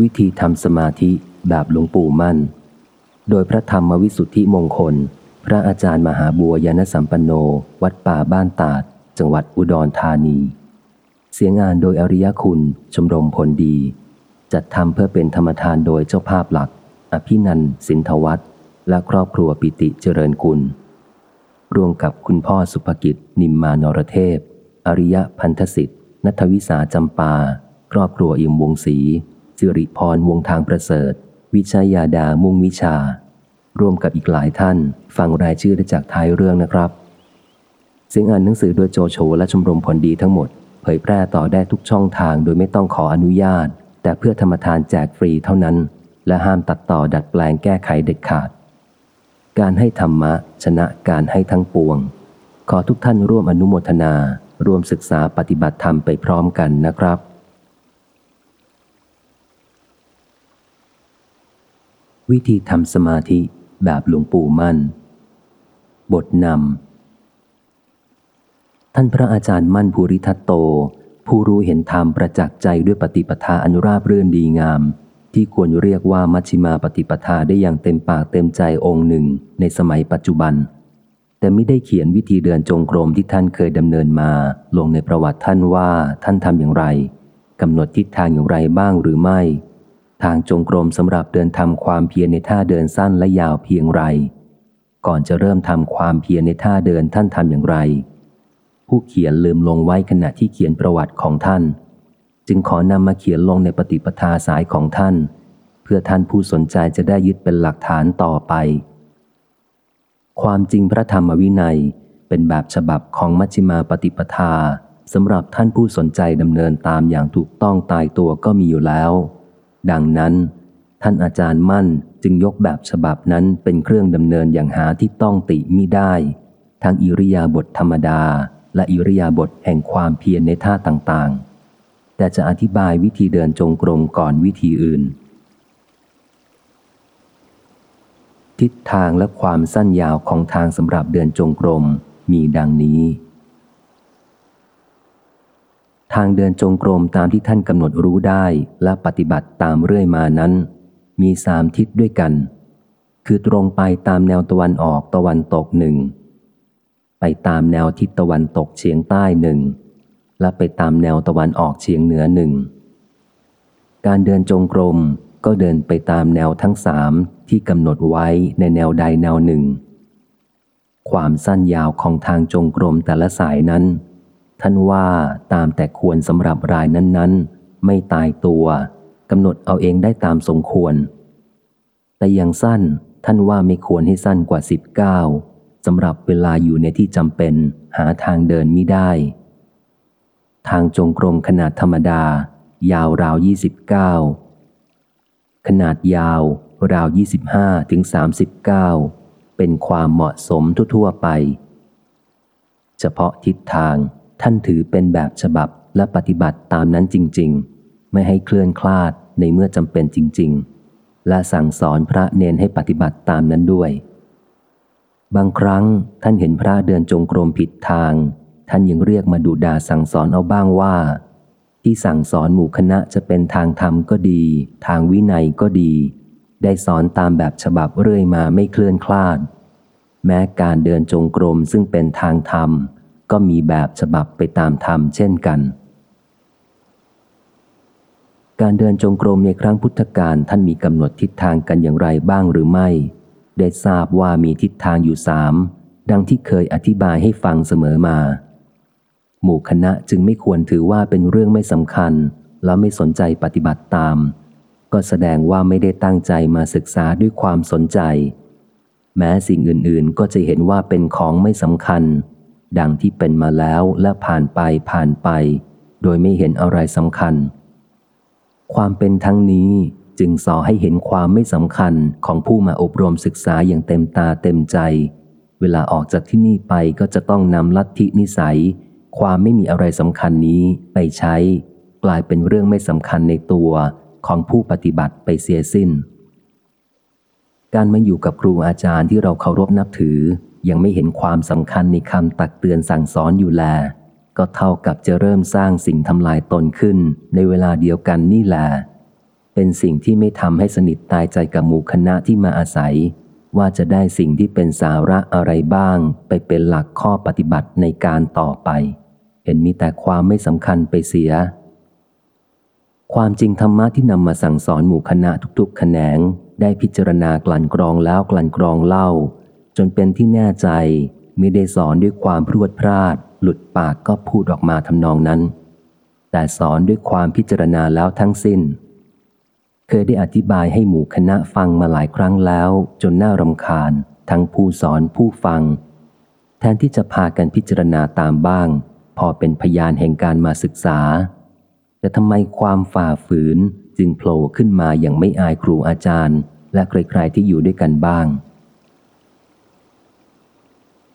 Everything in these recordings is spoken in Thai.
วิธีทำสมาธิแบบหลวงปู่มั่น โดยพระธรรมวิสุทธิมงคล พระอาจารย์มหาบัวยานสัมปันโน วัดป่าบ้านตาด จังหวัดอุดรธานี เสียงานโดยอริยคุณชมรมผลดี จัดทำเพื่อเป็นธรรมทานโดยเจ้าภาพหลัก อภินันสินทวัฒน์และครอบครัวปิติเจริญกุล ร่วมกับคุณพ่อสุภกิจนิมมานรเทพ อริยพันธสิทธิ์นัทวิสาจำปา ครอบครัวอิมวงศรี สิริพรวงทางประเสริฐ วิชายาดามุ่งวิชา ร่วมกับอีกหลายท่าน ฟังรายชื่อได้จากท้ายเรื่องนะครับเสียงอ่านหนังสือโดยโจโฉและชมรมผลดีทั้งหมด เผยแพร่ต่อได้ทุกช่องทางโดยไม่ต้องขออนุญาต แต่เพื่อธรรมทานแจกฟรีเท่านั้น และห้ามตัดต่อดัดแปลงแก้ไขเด็ดขาด การให้ธรรมะ ชนะการให้ทั้งปวง ขอทุกท่านร่วมอนุโมทนา ร่วมศึกษาปฏิบัติธรรมไปพร้อมกันนะครับ วิธีทำสมาธิแบบหลวงปู่มั่น บทนำ ท่านพระอาจารย์มั่นภูริทัตโต ผู้รู้เห็นธรรมประจักษ์ใจด้วยปฏิปทาอนุราบเรื่อนดีงาม ที่ควรเรียกว่ามัชฌิมาปฏิปทาได้อย่างเต็มปากเต็มใจองค์หนึ่งในสมัยปัจจุบัน แต่ไม่ได้เขียนวิธีเดินจงกรมที่ท่านเคยดำเนินมาลงในประวัติท่านว่าท่านทำอย่างไรกำหนดทิศทางอย่างไรบ้างหรือไม่ ทางจงกรมสำหรับเดินทำความเพียรในท่าเดินสั้นและยาวเพียงไร ก่อนจะเริ่มทำความเพียรในท่าเดินท่านทำอย่างไร ผู้เขียนลืมลงไว้ขณะที่เขียนประวัติของท่าน จึงขอนำมาเขียนลงในปฏิปทาสายของท่าน เพื่อท่านผู้สนใจจะได้ยึดเป็นหลักฐานต่อไป ความจริงพระธรรมวินัยเป็นแบบฉบับของมัชฌิมาปฏิปทาสำหรับท่านผู้สนใจดำเนินตามอย่างถูกต้องตายตัวก็มีอยู่แล้ว ดังนั้น ท่านอาจารย์มั่นจึงยกแบบฉบับนั้นเป็นเครื่องดำเนินอย่างหาที่ต้องติมิได้ ทั้งอิริยาบถธรรมดา และอิริยาบถแห่งความเพียรในท่าต่างๆ แต่จะอธิบายวิธีเดินจงกรมก่อนวิธีอื่น ทิศทางและความสั้นยาวของทางสำหรับเดินจงกรมมีดังนี้ ทางเดินจงกรมตามที่ท่านกำหนดรู้ได้และปฏิบัติตามเรื่อยมานั้น มีสามทิศด้วยกัน คือตรงไปตามแนวตะวันออกตะวันตกหนึ่ง ไปตามแนวทิศตะวันตกเฉียงใต้หนึ่ง และไปตามแนวตะวันออกเฉียงเหนือหนึ่ง การเดินจงกรมก็เดินไปตามแนวทั้งสามที่กำหนดไว้ในแนวใดแนวหนึ่ง ความสั้นยาวของทางจงกรมแต่ละสายนั้น ท่านว่าตามแต่ควรสำหรับรายนั้นๆ ไม่ตายตัวกำหนดเอาเองได้ตามสมควร แต่อย่างสั้นท่านว่าไม่ควรให้สั้นกว่าสิบเก้าสำหรับเวลาอยู่ในที่จำเป็นหาทางเดินมิได้ ทางจงกรมขนาดธรรมดา ยาวราวยี่สิบเก้าขนาดยาวราวยี่สิบห้าถึงสามสิบเก้าเป็นความเหมาะสมทั่วๆไป เฉพาะทิศทาง ท่านถือเป็นแบบฉบับและปฏิบัติตามนั้นจริง ๆ ไม่ให้เคลื่อนคลาดในเมื่อจำเป็นจริง ๆ และสั่งสอนพระเนนให้ปฏิบัติตามนั้นด้วย บางครั้งท่านเห็นพระเดินจงกรมผิดทาง ท่านยังเรียกมาดูดาสั่งสอนเอาบ้างว่า ที่สั่งสอนหมู่คณะจะเป็นทางธรรมก็ดี ทางวินัยก็ดี ได้สอนตามแบบฉบับเรื่อยมาไม่เคลื่อนคลาด แม้การเดินจงกรมซึ่งเป็นทางธรรม ก็มีแบบฉบับไปตามธรรมเช่นกัน การเดินจงกรมในครั้งพุทธกาลท่านมีกำหนดทิศทางกันอย่างไรบ้างหรือไม่ ได้ทราบว่ามีทิศทางอยู่สามดังที่เคยอธิบายให้ฟังเสมอมา หมู่คณะจึงไม่ควรถือว่าเป็นเรื่องไม่สำคัญ แล้วไม่สนใจปฏิบัติตาม ก็แสดงว่าไม่ได้ตั้งใจมาศึกษาด้วยความสนใจ แม้สิ่งอื่นๆก็จะเห็นว่าเป็นของไม่สำคัญ ดังที่เป็นมาแล้วและผ่านไปผ่านไป โดยไม่เห็นอะไรสำคัญ ความเป็นทั้งนี้จึงสอให้เห็นความไม่สำคัญของผู้มาอบรมศึกษาอย่างเต็มตาเต็มใจ เวลาออกจากที่นี่ไปก็จะต้องนำลัทธินิสัย ความไม่มีอะไรสำคัญนี้ไปใช้ กลายเป็นเรื่องไม่สำคัญในตัวของผู้ปฏิบัติไปเสียสิ้น การมาอยู่กับครูอาจารย์ที่เราเคารพนับถือ ยังไม่เห็นความสำคัญในคำตักเตือนสั่งสอนอยู่แล ก็เท่ากับจะเริ่มสร้างสิ่งทำลายตนขึ้นในเวลาเดียวกันนี่แหละเป็นสิ่งที่ไม่ทำให้สนิทตายใจกับหมู่คณะที่มาอาศัย ว่าจะได้สิ่งที่เป็นสาระอะไรบ้าง ไปเป็นหลักข้อปฏิบัติในการต่อไป เห็นมีแต่ความไม่สำคัญไปเสีย ความจริงธรรมะที่นำมาสั่งสอนหมู่คณะทุกๆ แขนง ได้พิจารณากลั่นกรองแล้วกลั่นกรองเล่า จนเป็นที่แน่ใจไม่ได้สอนด้วยความพรวดพราด หลุดปากก็พูดออกมาทำนองนั้น แต่สอนด้วยความพิจารณาแล้วทั้งสิ้น เคยได้อธิบายให้หมู่คณะฟังมาหลายครั้งแล้ว จนน่ารำคาญ ทั้งผู้สอนผู้ฟัง แทนที่จะพากันพิจารณาตามบ้าง พอเป็นพยานแห่งการมาศึกษา แต่ทำไมความฝ่าฝืนจึงโผล่ขึ้นมาอย่างไม่อายครูอาจารย์ และใครๆที่อยู่ด้วยกันบ้าง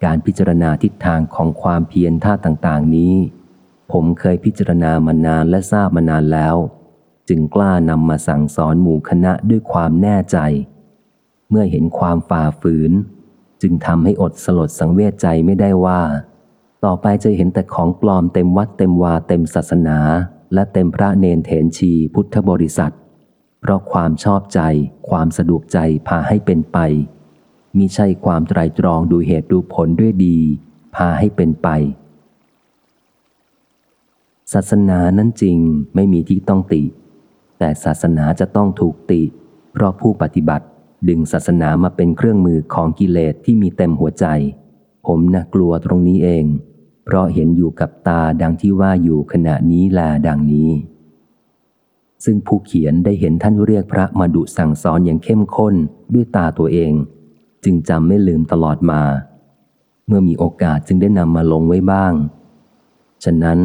การพิจารณาทิศทางของความเพียรท่าต่างๆ นี้ ผมเคยพิจารณามานานและทราบมานานแล้ว จึงกล้านำมาสั่งสอนหมู่คณะด้วยความแน่ใจ เมื่อเห็นความฝ่าฝืน จึงทำให้อดสลดสังเวชใจไม่ได้ว่า ต่อไปจะเห็นแต่ของปลอมเต็มวัดเต็มวาเต็มศาสนา และเต็มพระเนนเถนชีพุทธบริษัท เพราะความชอบใจ ความสะดวกใจพาให้เป็นไป มิใช่ความไตรตรองดูเหตุดูผลด้วยดี พาให้เป็นไป ศาสนานั้นจริงไม่มีที่ต้องติ แต่ศาสนาจะต้องถูกติ เพราะผู้ปฏิบัติดึงศาสนามาเป็นเครื่องมือของกิเลสที่มีเต็มหัวใจ ผมนะกลัวตรงนี้เอง เพราะเห็นอยู่กับตาดังที่ว่าอยู่ขณะนี้แลดังนี้ ซึ่งผู้เขียนได้เห็นท่านเรียกพระมาดุสั่งสอนอย่างเข้มข้นด้วยตาตัวเอง จึงจำไม่ลืมตลอดมา เมื่อมีโอกาสจึงได้นำมาลงไว้บ้าง ฉะนั้น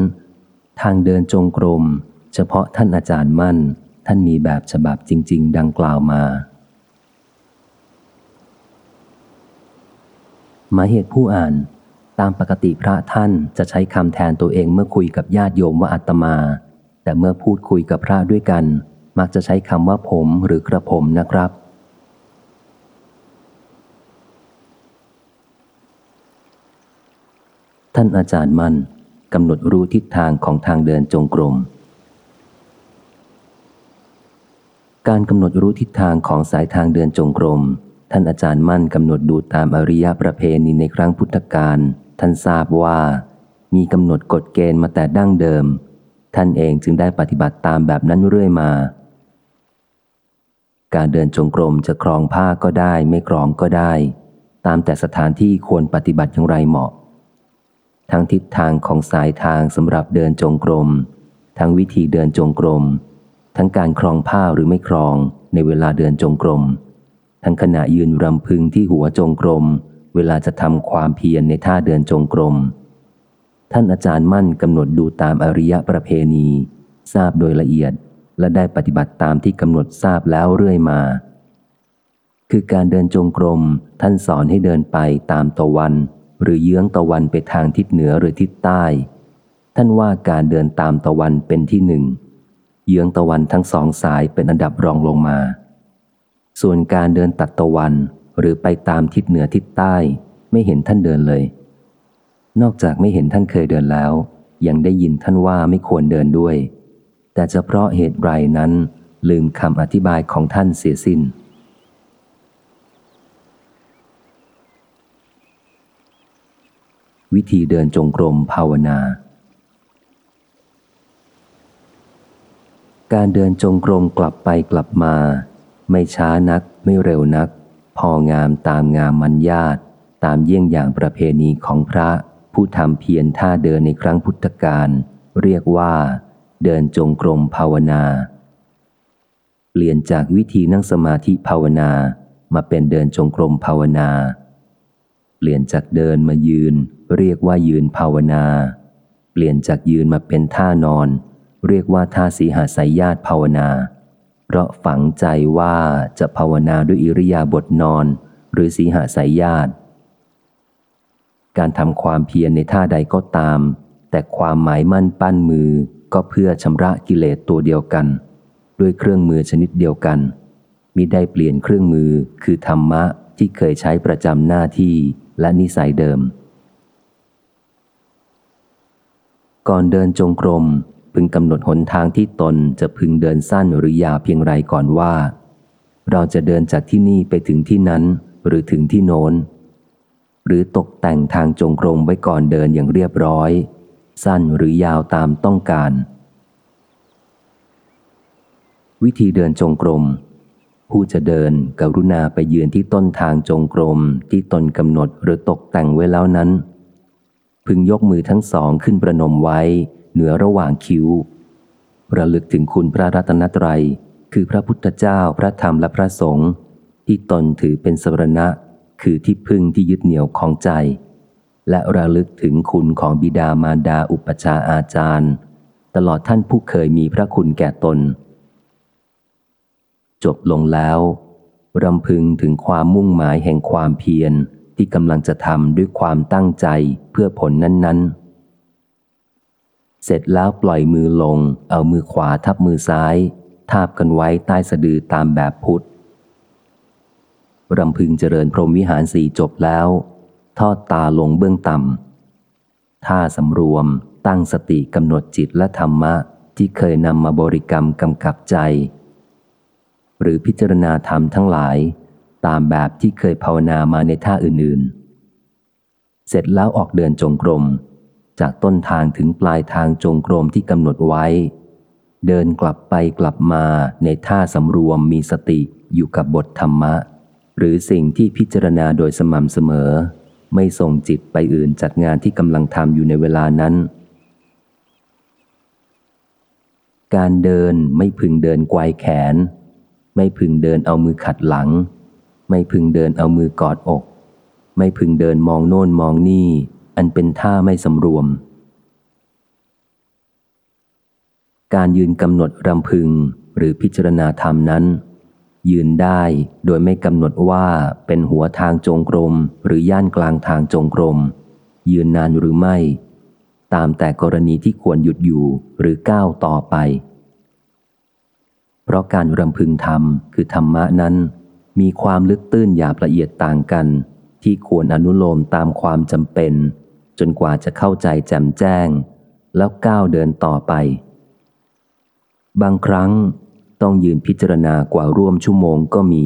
ทางเดินจงกรม เฉพาะท่านอาจารย์มั่น ท่านมีแบบฉบับจริง ๆ ดังกล่าวมา หมายเหตุผู้อ่านตามปกติพระท่านจะใช้คำแทนตัวเองเมื่อคุยกับญาติโยมว่าอัตมา แต่เมื่อพูดคุยกับพระด้วยกัน มักจะใช้คำว่าผมหรือกระผมนะครับ ท่านอาจารย์มั่นกำหนดรู้ทิศทางของทางเดินจงกรม การกำหนดรู้ทิศทางของสายทางเดินจงกรม ท่านอาจารย์มั่นกำหนดดูตามอริยประเพณีในครั้งพุทธกาลท่านทราบว่า มีกำหนดกฎเกณฑ์มาแต่ดั้งเดิม ท่านเองจึงได้ปฏิบัติตามแบบนั้นเรื่อยมา การเดินจงกรมจะครองผ้าก็ได้ไม่ครองก็ได้ ตามแต่สถานที่ควรปฏิบัติอย่างไรเหมาะ ทั้งทิศทางของสายทางสำหรับเดินจงกรม ทั้งวิธีเดินจงกรม ทั้งการครองผ้าหรือไม่ครองในเวลาเดินจงกรม ทั้งขณะยืนรำพึงที่หัวจงกรม เวลาจะทำความเพียรในท่าเดินจงกรม ท่านอาจารย์มั่นกำหนดดูตามอริยประเพณี ทราบโดยละเอียดและได้ปฏิบัติตามที่กำหนดทราบแล้วเรื่อยมา คือการเดินจงกรม ท่านสอนให้เดินไปตามตะวัน หรือเยื้องตะวันไปทางทิศเหนือหรือทิศใต้ ท่านว่าการเดินตามตะวันเป็นที่หนึ่ง เยื้องตะวันทั้งสองสายเป็นอันดับรองลงมา ส่วนการเดินตัดตะวันหรือไปตามทิศเหนือทิศใต้ ไม่เห็นท่านเดินเลย นอกจากไม่เห็นท่านเคยเดินแล้ว ยังได้ยินท่านว่าไม่ควรเดินด้วย แต่จะเพราะเหตุไรนั้นลืมคำอธิบายของท่านเสียสิน้น วิธีเดินจงกรมภาวนา การเดินจงกรมกลับไปกลับมา ไม่ช้านักไม่เร็วนัก พองามตามงามมันญาตตามเยี่ยงอย่างประเพณีของพระผู้ทำเพียรท่าเดินในครั้งพุทธกาลเรียกว่า เดินจงกรมภาวนา เปลี่ยนจากวิธีนั่งสมาธิภาวนามาเป็นเดินจงกรมภาวนา เปลี่ยนจากเดินมายืน เรียกว่ายืนภาวนา เปลี่ยนจากยืนมาเป็นท่านอน เรียกว่าท่าสีหาสายญาติภาวนา เพราะฝังใจว่าจะภาวนาด้วยอิริยาบถนอน หรือสีหาสายญาติ การทำความเพียรในท่าใดก็ตาม แต่ความหมายมั่นปั้นมือก็เพื่อชำระกิเลสตัวเดียวกัน ด้วยเครื่องมือชนิดเดียวกันมิได้เปลี่ยนเครื่องมือคือธรรมะที่เคยใช้ประจำหน้าที่ และนิสัยเดิม ก่อนเดินจงกรม พึงกำหนดหนทางที่ตนจะพึงเดินสั้นหรือยาวเพียงไรก่อนว่า เราจะเดินจากที่นี่ไปถึงที่นั้นหรือถึงที่โน้น หรือตกแต่งทางจงกรมไว้ก่อนเดินอย่างเรียบร้อย สั้นหรือยาวตามต้องการ วิธีเดินจงกรม ผู้จะเดินกรุณาไปยืนที่ต้นทางจงกรมที่ตนกำหนดหรือตกแต่งไว้แล้วนั้น พึงยกมือทั้งสองขึ้นประนมไว้ เหนือระหว่างคิ้ว ระลึกถึงคุณพระรัตนตรัย คือพระพุทธเจ้าพระธรรมและพระสงฆ์ที่ตนถือเป็นสรณะ คือที่พึ่งที่ยึดเหนี่ยวของใจ และระลึกถึงคุณของบิดามารดาอุปชาอาจารย์ ตลอดท่านผู้เคยมีพระคุณแก่ตน จบลงแล้วรำพึงถึงความมุ่งหมายแห่งความเพียรที่กำลังจะทำด้วยความตั้งใจเพื่อผลนั้น ๆ เสร็จแล้วปล่อยมือลง เอามือขวาทับมือซ้าย ทาบกันไว้ใต้สะดือตามแบบพุทธรำพึงเจริญพรหมวิหารสี่จบแล้ว ทอดตาลงเบื้องต่ำท่าสำรวมตั้งสติกำหนดจิตและธรรมะที่เคยนำมาบริกรรมกำกับใจ หรือพิจารณาธรรมทั้งหลาย ตามแบบที่เคยภาวนามาในท่าอื่นๆ เสร็จแล้วออกเดินจงกรม จากต้นทางถึงปลายทางจงกรมที่กำหนดไว้ เดินกลับไปกลับมาในท่าสำรวมมีสติอยู่กับบทธรรมะ หรือสิ่งที่พิจารณาโดยสม่ำเสมอ ไม่ส่งจิตไปอื่นจากงานที่กำลังทำอยู่ในเวลานั้นการเดินไม่พึงเดินไกวแขน ไม่พึงเดินเอามือขัดหลัง ไม่พึงเดินเอามือกอดอก ไม่พึงเดินมองโน่นมองนี่ อันเป็นท่าไม่สำรวม การยืนกำหนดรำพึงหรือพิจารณาธรรมนั้น ยืนได้โดยไม่กำหนดว่าเป็นหัวทางจงกรม หรือย่านกลางทางจงกรม ยืนนานหรือไม่ ตามแต่กรณีที่ควรหยุดอยู่หรือก้าวต่อไป เพราะการรำพึงธรรมคือธรรมะนั้น มีความลึกตื้นหยาบละเอียดต่างกัน ที่ควรอนุโลมตามความจำเป็น จนกว่าจะเข้าใจแจ่มแจ้ง แล้วก้าวเดินต่อไป บางครั้งต้องยืนพิจารณากว่าร่วมชั่วโมงก็มี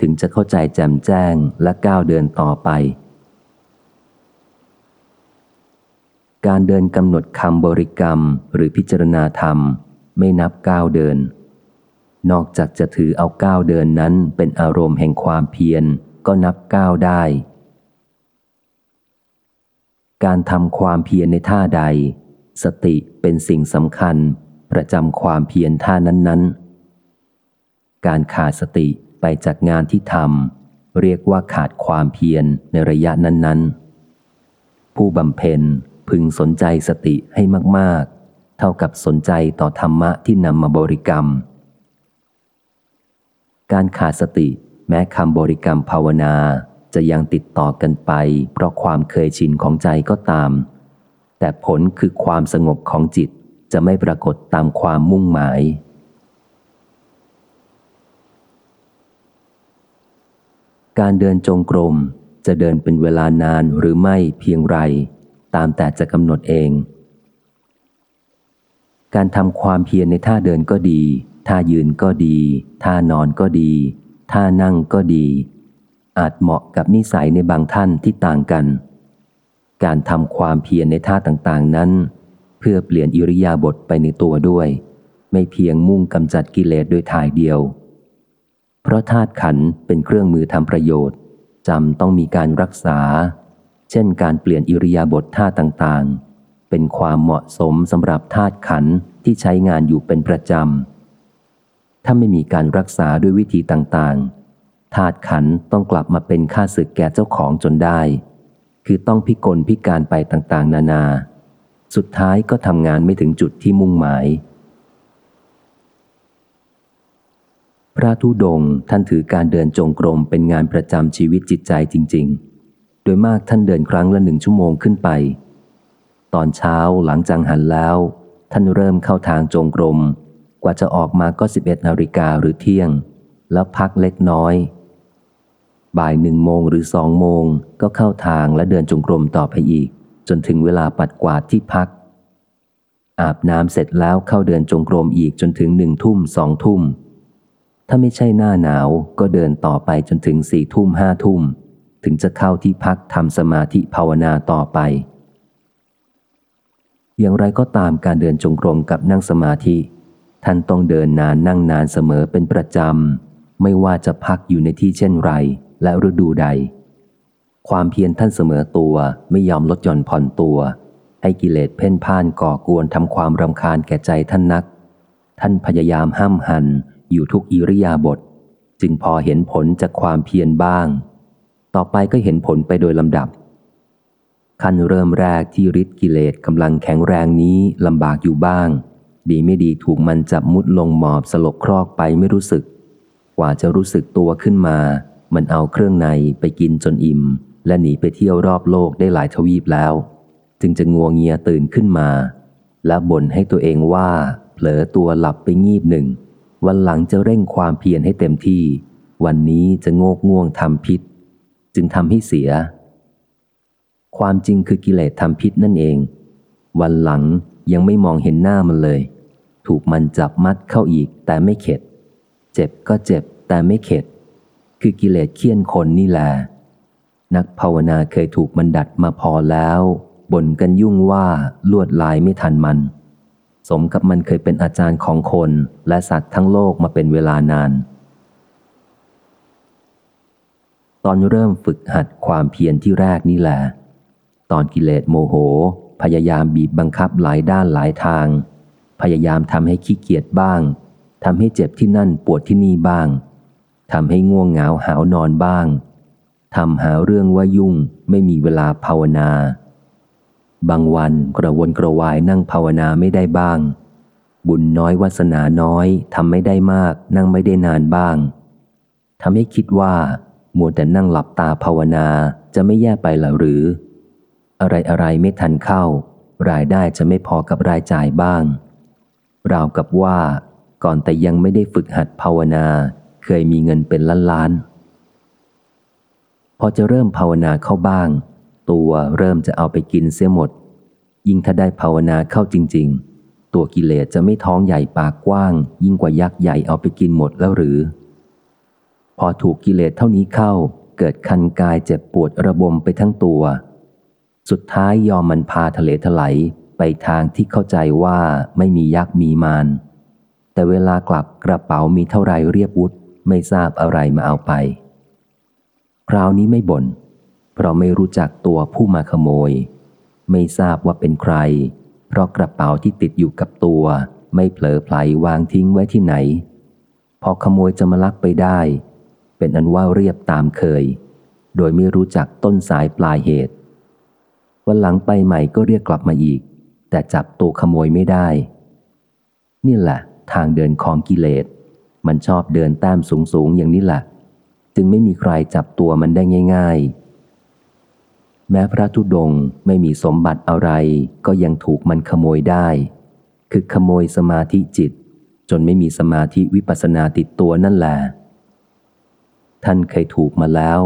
ถึงจะเข้าใจแจ่มแจ้งและก้าวเดินต่อไป การเดินกำหนดคำบริกรรมหรือพิจารณาธรรม ไม่นับก้าวเดิน นอกจากจะถือเอาก้าวเดินนั้นเป็นอารมณ์แห่งความเพียรก็นับก้าวได้ การทำความเพียรในท่าใด สติเป็นสิ่งสำคัญ ประจำความเพียรท่านั้น ๆ การขาดสติไปจากงานที่ทำเรียกว่าขาดความเพียรในระยะนั้น ๆ ผู้บำเพ็ญพึงสนใจสติให้มาก ๆ เท่ากับสนใจต่อธรรมะที่นำมาบริกรรม การขาดสติแม้คำบริกรรมภาวนาจะยังติดต่อกันไป เพราะความเคยชินของใจก็ตาม แต่ผลคือความสงบของจิตจะไม่ปรากฏตามความมุ่งหมาย การเดินจงกรมจะเดินเป็นเวลานานหรือไม่เพียงไร ตามแต่จะกำหนดเอง การทำความเพียรในท่าเดินก็ดี ท่ายืนก็ดี ท่านอนก็ดี ท่านั่งก็ดี อาจเหมาะกับนิสัยในบางท่านที่ต่างกัน การทำความเพียรในท่าต่างๆนั้น เพื่อเปลี่ยนอิริยาบถไปในตัวด้วย ไม่เพียงมุ่งกำจัดกิเลสโดยถ่ายเดียว เพราะธาตุขันเป็นเครื่องมือทำประโยชน์จำต้องมีการรักษา เช่นการเปลี่ยนอิริยาบถท่าต่างๆ เป็นความเหมาะสมสำหรับธาตุขันที่ใช้งานอยู่เป็นประจำ ถ้าไม่มีการรักษาด้วยวิธีต่างๆ ธาตุขันต้องกลับมาเป็นค่าศึกแก่เจ้าของจนได้ คือต้องพิกลพิการไปต่างๆ นานา สุดท้ายก็ทำงานไม่ถึงจุดที่มุ่งหมาย พระธุดงท่านถือการเดินจงกรมเป็นงานประจำชีวิตจิตใจจริง ๆ โดยมากท่านเดินครั้งละหนึ่งชั่วโมงขึ้นไป ตอนเช้าหลังจังหันแล้ว ท่านเริ่มเข้าทางจงกรม กว่าจะออกมาก็สิบเอ็ดนาฬิกาหรือเที่ยง แล้วพักเล็กน้อย บ่ายหนึ่งโมงหรือสองโมงก็เข้าทางและเดินจงกรมต่อไปอีก จนถึงเวลาปัดกวาดที่พัก อาบน้ำเสร็จแล้วเข้าเดินจงกรมอีกจนถึงหนึ่งทุ่มสองทุ่ม ถ้าไม่ใช่หน้าหนาวก็เดินต่อไปจนถึงสี่ทุ่มห้าทุ่ม ถึงจะเข้าที่พักทำสมาธิภาวนาต่อไป อย่างไรก็ตามการเดินจงกรมกับนั่งสมาธิ ท่านต้องเดินนานนั่งนานเสมอเป็นประจำ ไม่ว่าจะพักอยู่ในที่เช่นไรและฤดูใด ความเพียรท่านเสมอตัวไม่ยอมลดหย่อนผ่อนตัว ให้กิเลสเพ่นพ่านก่อกวนทำความรำคาญแก่ใจท่านนัก ท่านพยายามห้ามหันอยู่ทุกอิริยาบถจึงพอเห็นผลจากความเพียรบ้าง ต่อไปก็เห็นผลไปโดยลำดับขั้นเริ่มแรกที่ฤทธิ์กิเลสกำลังแข็งแรงนี้ลำบากอยู่บ้าง ดีไม่ดีถูกมันจับมุดลงหมอบสลบครอกไปไม่รู้สึก กว่าจะรู้สึกตัวขึ้นมา มันเอาเครื่องในไปกินจนอิ่ม และหนีไปเที่ยวรอบโลกได้หลายทวีปแล้ว จึงจะงัวเงียตื่นขึ้นมา และบ่นให้ตัวเองว่า เผลอตัวหลับไปงีบหนึ่ง วันหลังจะเร่งความเพียรให้เต็มที่ วันนี้จะโงกง่วงทำพิษ จึงทำให้เสีย ความจริงคือกิเลสทำพิษนั่นเอง วันหลัง ยังไม่มองเห็นหน้ามันเลย ถูกมันจับมัดเข้าอีกแต่ไม่เข็ด เจ็บก็เจ็บแต่ไม่เข็ด คือกิเลสเคี่ยนคนนี่แหละนักภาวนาเคยถูกมันดัดมาพอแล้วบ่นกันยุ่งว่าลวดลายไม่ทันมัน สมกับมันเคยเป็นอาจารย์ของคนและสัตว์ทั้งโลกมาเป็นเวลานาน ตอนเริ่มฝึกหัดความเพียรที่แรกนี่แหละ ตอนกิเลสโมโห พยายามบีบบังคับหลายด้านหลายทาง พยายามทำให้ขี้เกียจบ้างทำให้เจ็บที่นั่นปวดที่นี่บ้างทำให้ง่วงเหงาหาวนอนบ้างทำหาเรื่องว่ายุ่งไม่มีเวลาภาวนา บางวันกระวนกระวายนั่งภาวนาไม่ได้บ้าง บุญน้อยวาสนาน้อยทำไม่ได้มาก นั่งไม่ได้นานบ้างทำให้คิดว่า มัวแต่นั่งหลับตาภาวนาจะไม่แย่ไปหรอหรือ อะไรอะไรไม่ทันเข้า รายได้จะไม่พอกับรายจ่ายบ้าง ราวกับว่า ก่อนแต่ยังไม่ได้ฝึกหัดภาวนา เคยมีเงินเป็นล้านล้าน พอจะเริ่มภาวนาเข้าบ้าง ตัวเริ่มจะเอาไปกินเสียหมด ยิ่งถ้าได้ภาวนาเข้าจริง ๆ ตัวกิเลสจะไม่ท้องใหญ่ปากกว้าง ยิ่งกว่ายักษ์ใหญ่เอาไปกินหมดแล้วหรือ พอถูกกิเลสเท่านี้เข้าเกิดคันกายเจ็บปวดระบมไปทั้งตัว สุดท้ายยอมมันพาทะเลถลายไปทางที่เข้าใจว่าไม่มียักษ์มีมาร แต่เวลากลับกระเป๋ามีเท่าไรเรียบวุฒไม่ทราบอะไรมาเอาไป คราวนี้ไม่บน่น เพราะไม่รู้จักตัวผู้มาขโมย ไม่ทราบว่าเป็นใคร เพราะกระเป๋าที่ติดอยู่กับตัว ไม่เผลอไผลวางทิ้งไว้ที่ไหน พอขโมยจะมาลักไปได้ เป็นอันว่าเรียบตามเคย โดยไม่รู้จักต้นสายปลายเหตุ วันหลังไปใหม่ก็เรียกกลับมาอีก แต่จับตัวขโมยไม่ได้ นี่แหละ ทางเดินของกิเลส มันชอบเดินแต้มสูงๆอย่างนี้แหละ จึงไม่มีใครจับตัวมันได้ง่าย ๆ แม้พระธุดงค์ไม่มีสมบัติอะไร ก็ยังถูกมันขโมยได้ คือขโมยสมาธิจิต จนไม่มีสมาธิวิปัสสนาติดตัวนั่นแหละท่านเคยถูกมาแล้ว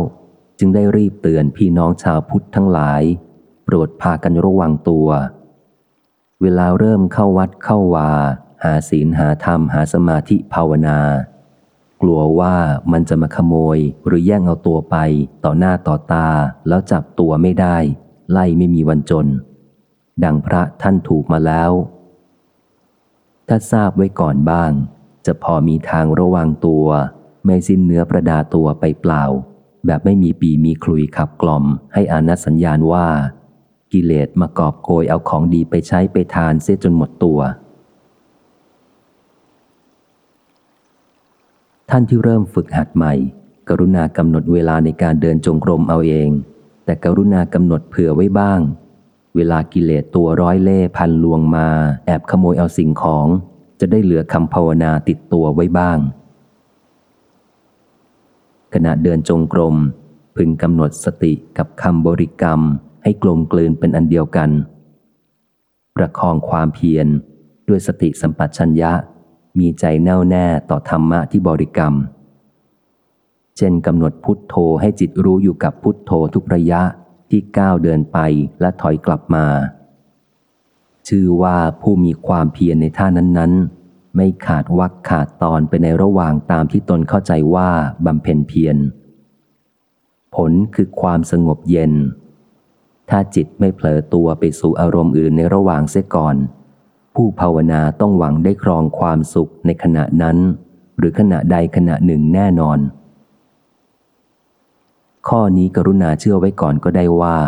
จึงได้รีบเตือนพี่น้องชาวพุทธทั้งหลาย โปรดพากันระวังตัว เวลาเริ่มเข้าวัดเข้าวา หาศีลหาธรรมหาสมาธิภาวนา กลัวว่ามันจะมาขโมยหรือแย่งเอาตัวไปต่อหน้าต่อตาแล้วจับตัวไม่ได้ ไล่ไม่มีวันจน ดังพระท่านถูกมาแล้ว ถ้าทราบไว้ก่อนบ้าง จะพอมีทางระวังตัว ไม่สิ้นเนื้อประดาตัวไปเปล่าแบบไม่มีปีมีคลุยขับกล่อมให้อานัสัญญาณว่า กิเลสมากอบโกยเอาของดีไปใช้ไปทานเสียจนหมดตัว ท่านที่เริ่มฝึกหัดใหม่ กรุณากำหนดเวลาในการเดินจงกรมเอาเอง แต่กรุณากำหนดเผื่อไว้บ้าง เวลากิเลสตัวร้อยเล่พันลวงมา แอบขโมยเอาสิ่งของ จะได้เหลือคำภาวนาติดตัวไว้บ้าง ขณะเดินจงกรมพึงกำหนดสติกับคำบริกรรม ให้กลมกลืนเป็นอันเดียวกัน ประคองความเพียรด้วยสติสัมปชัญญะ มีใจแน่วแน่ต่อธรรมะที่บริกรรม เช่นกำหนดพุทโธให้จิตรู้อยู่กับพุทโธทุกระยะที่ก้าวเดินไปและถอยกลับมา ชื่อว่าผู้มีความเพียรในท่านั้น ๆ ไม่ขาดวักขาดตอนไปในระหว่างตามที่ตนเข้าใจว่าบำเพ็ญเพียร ผลคือความสงบเย็น ถ้าจิตไม่เผลอตัวไปสู่อารมณ์อื่นในระหว่างเสียก่อน ผู้ภาวนาต้องหวังได้ครองความสุขในขณะนั้น หรือขณะใดขณะหนึ่งแน่นอน ข้อนี้กรุณาเชื่อไว้ก่อนก็ได้ว่า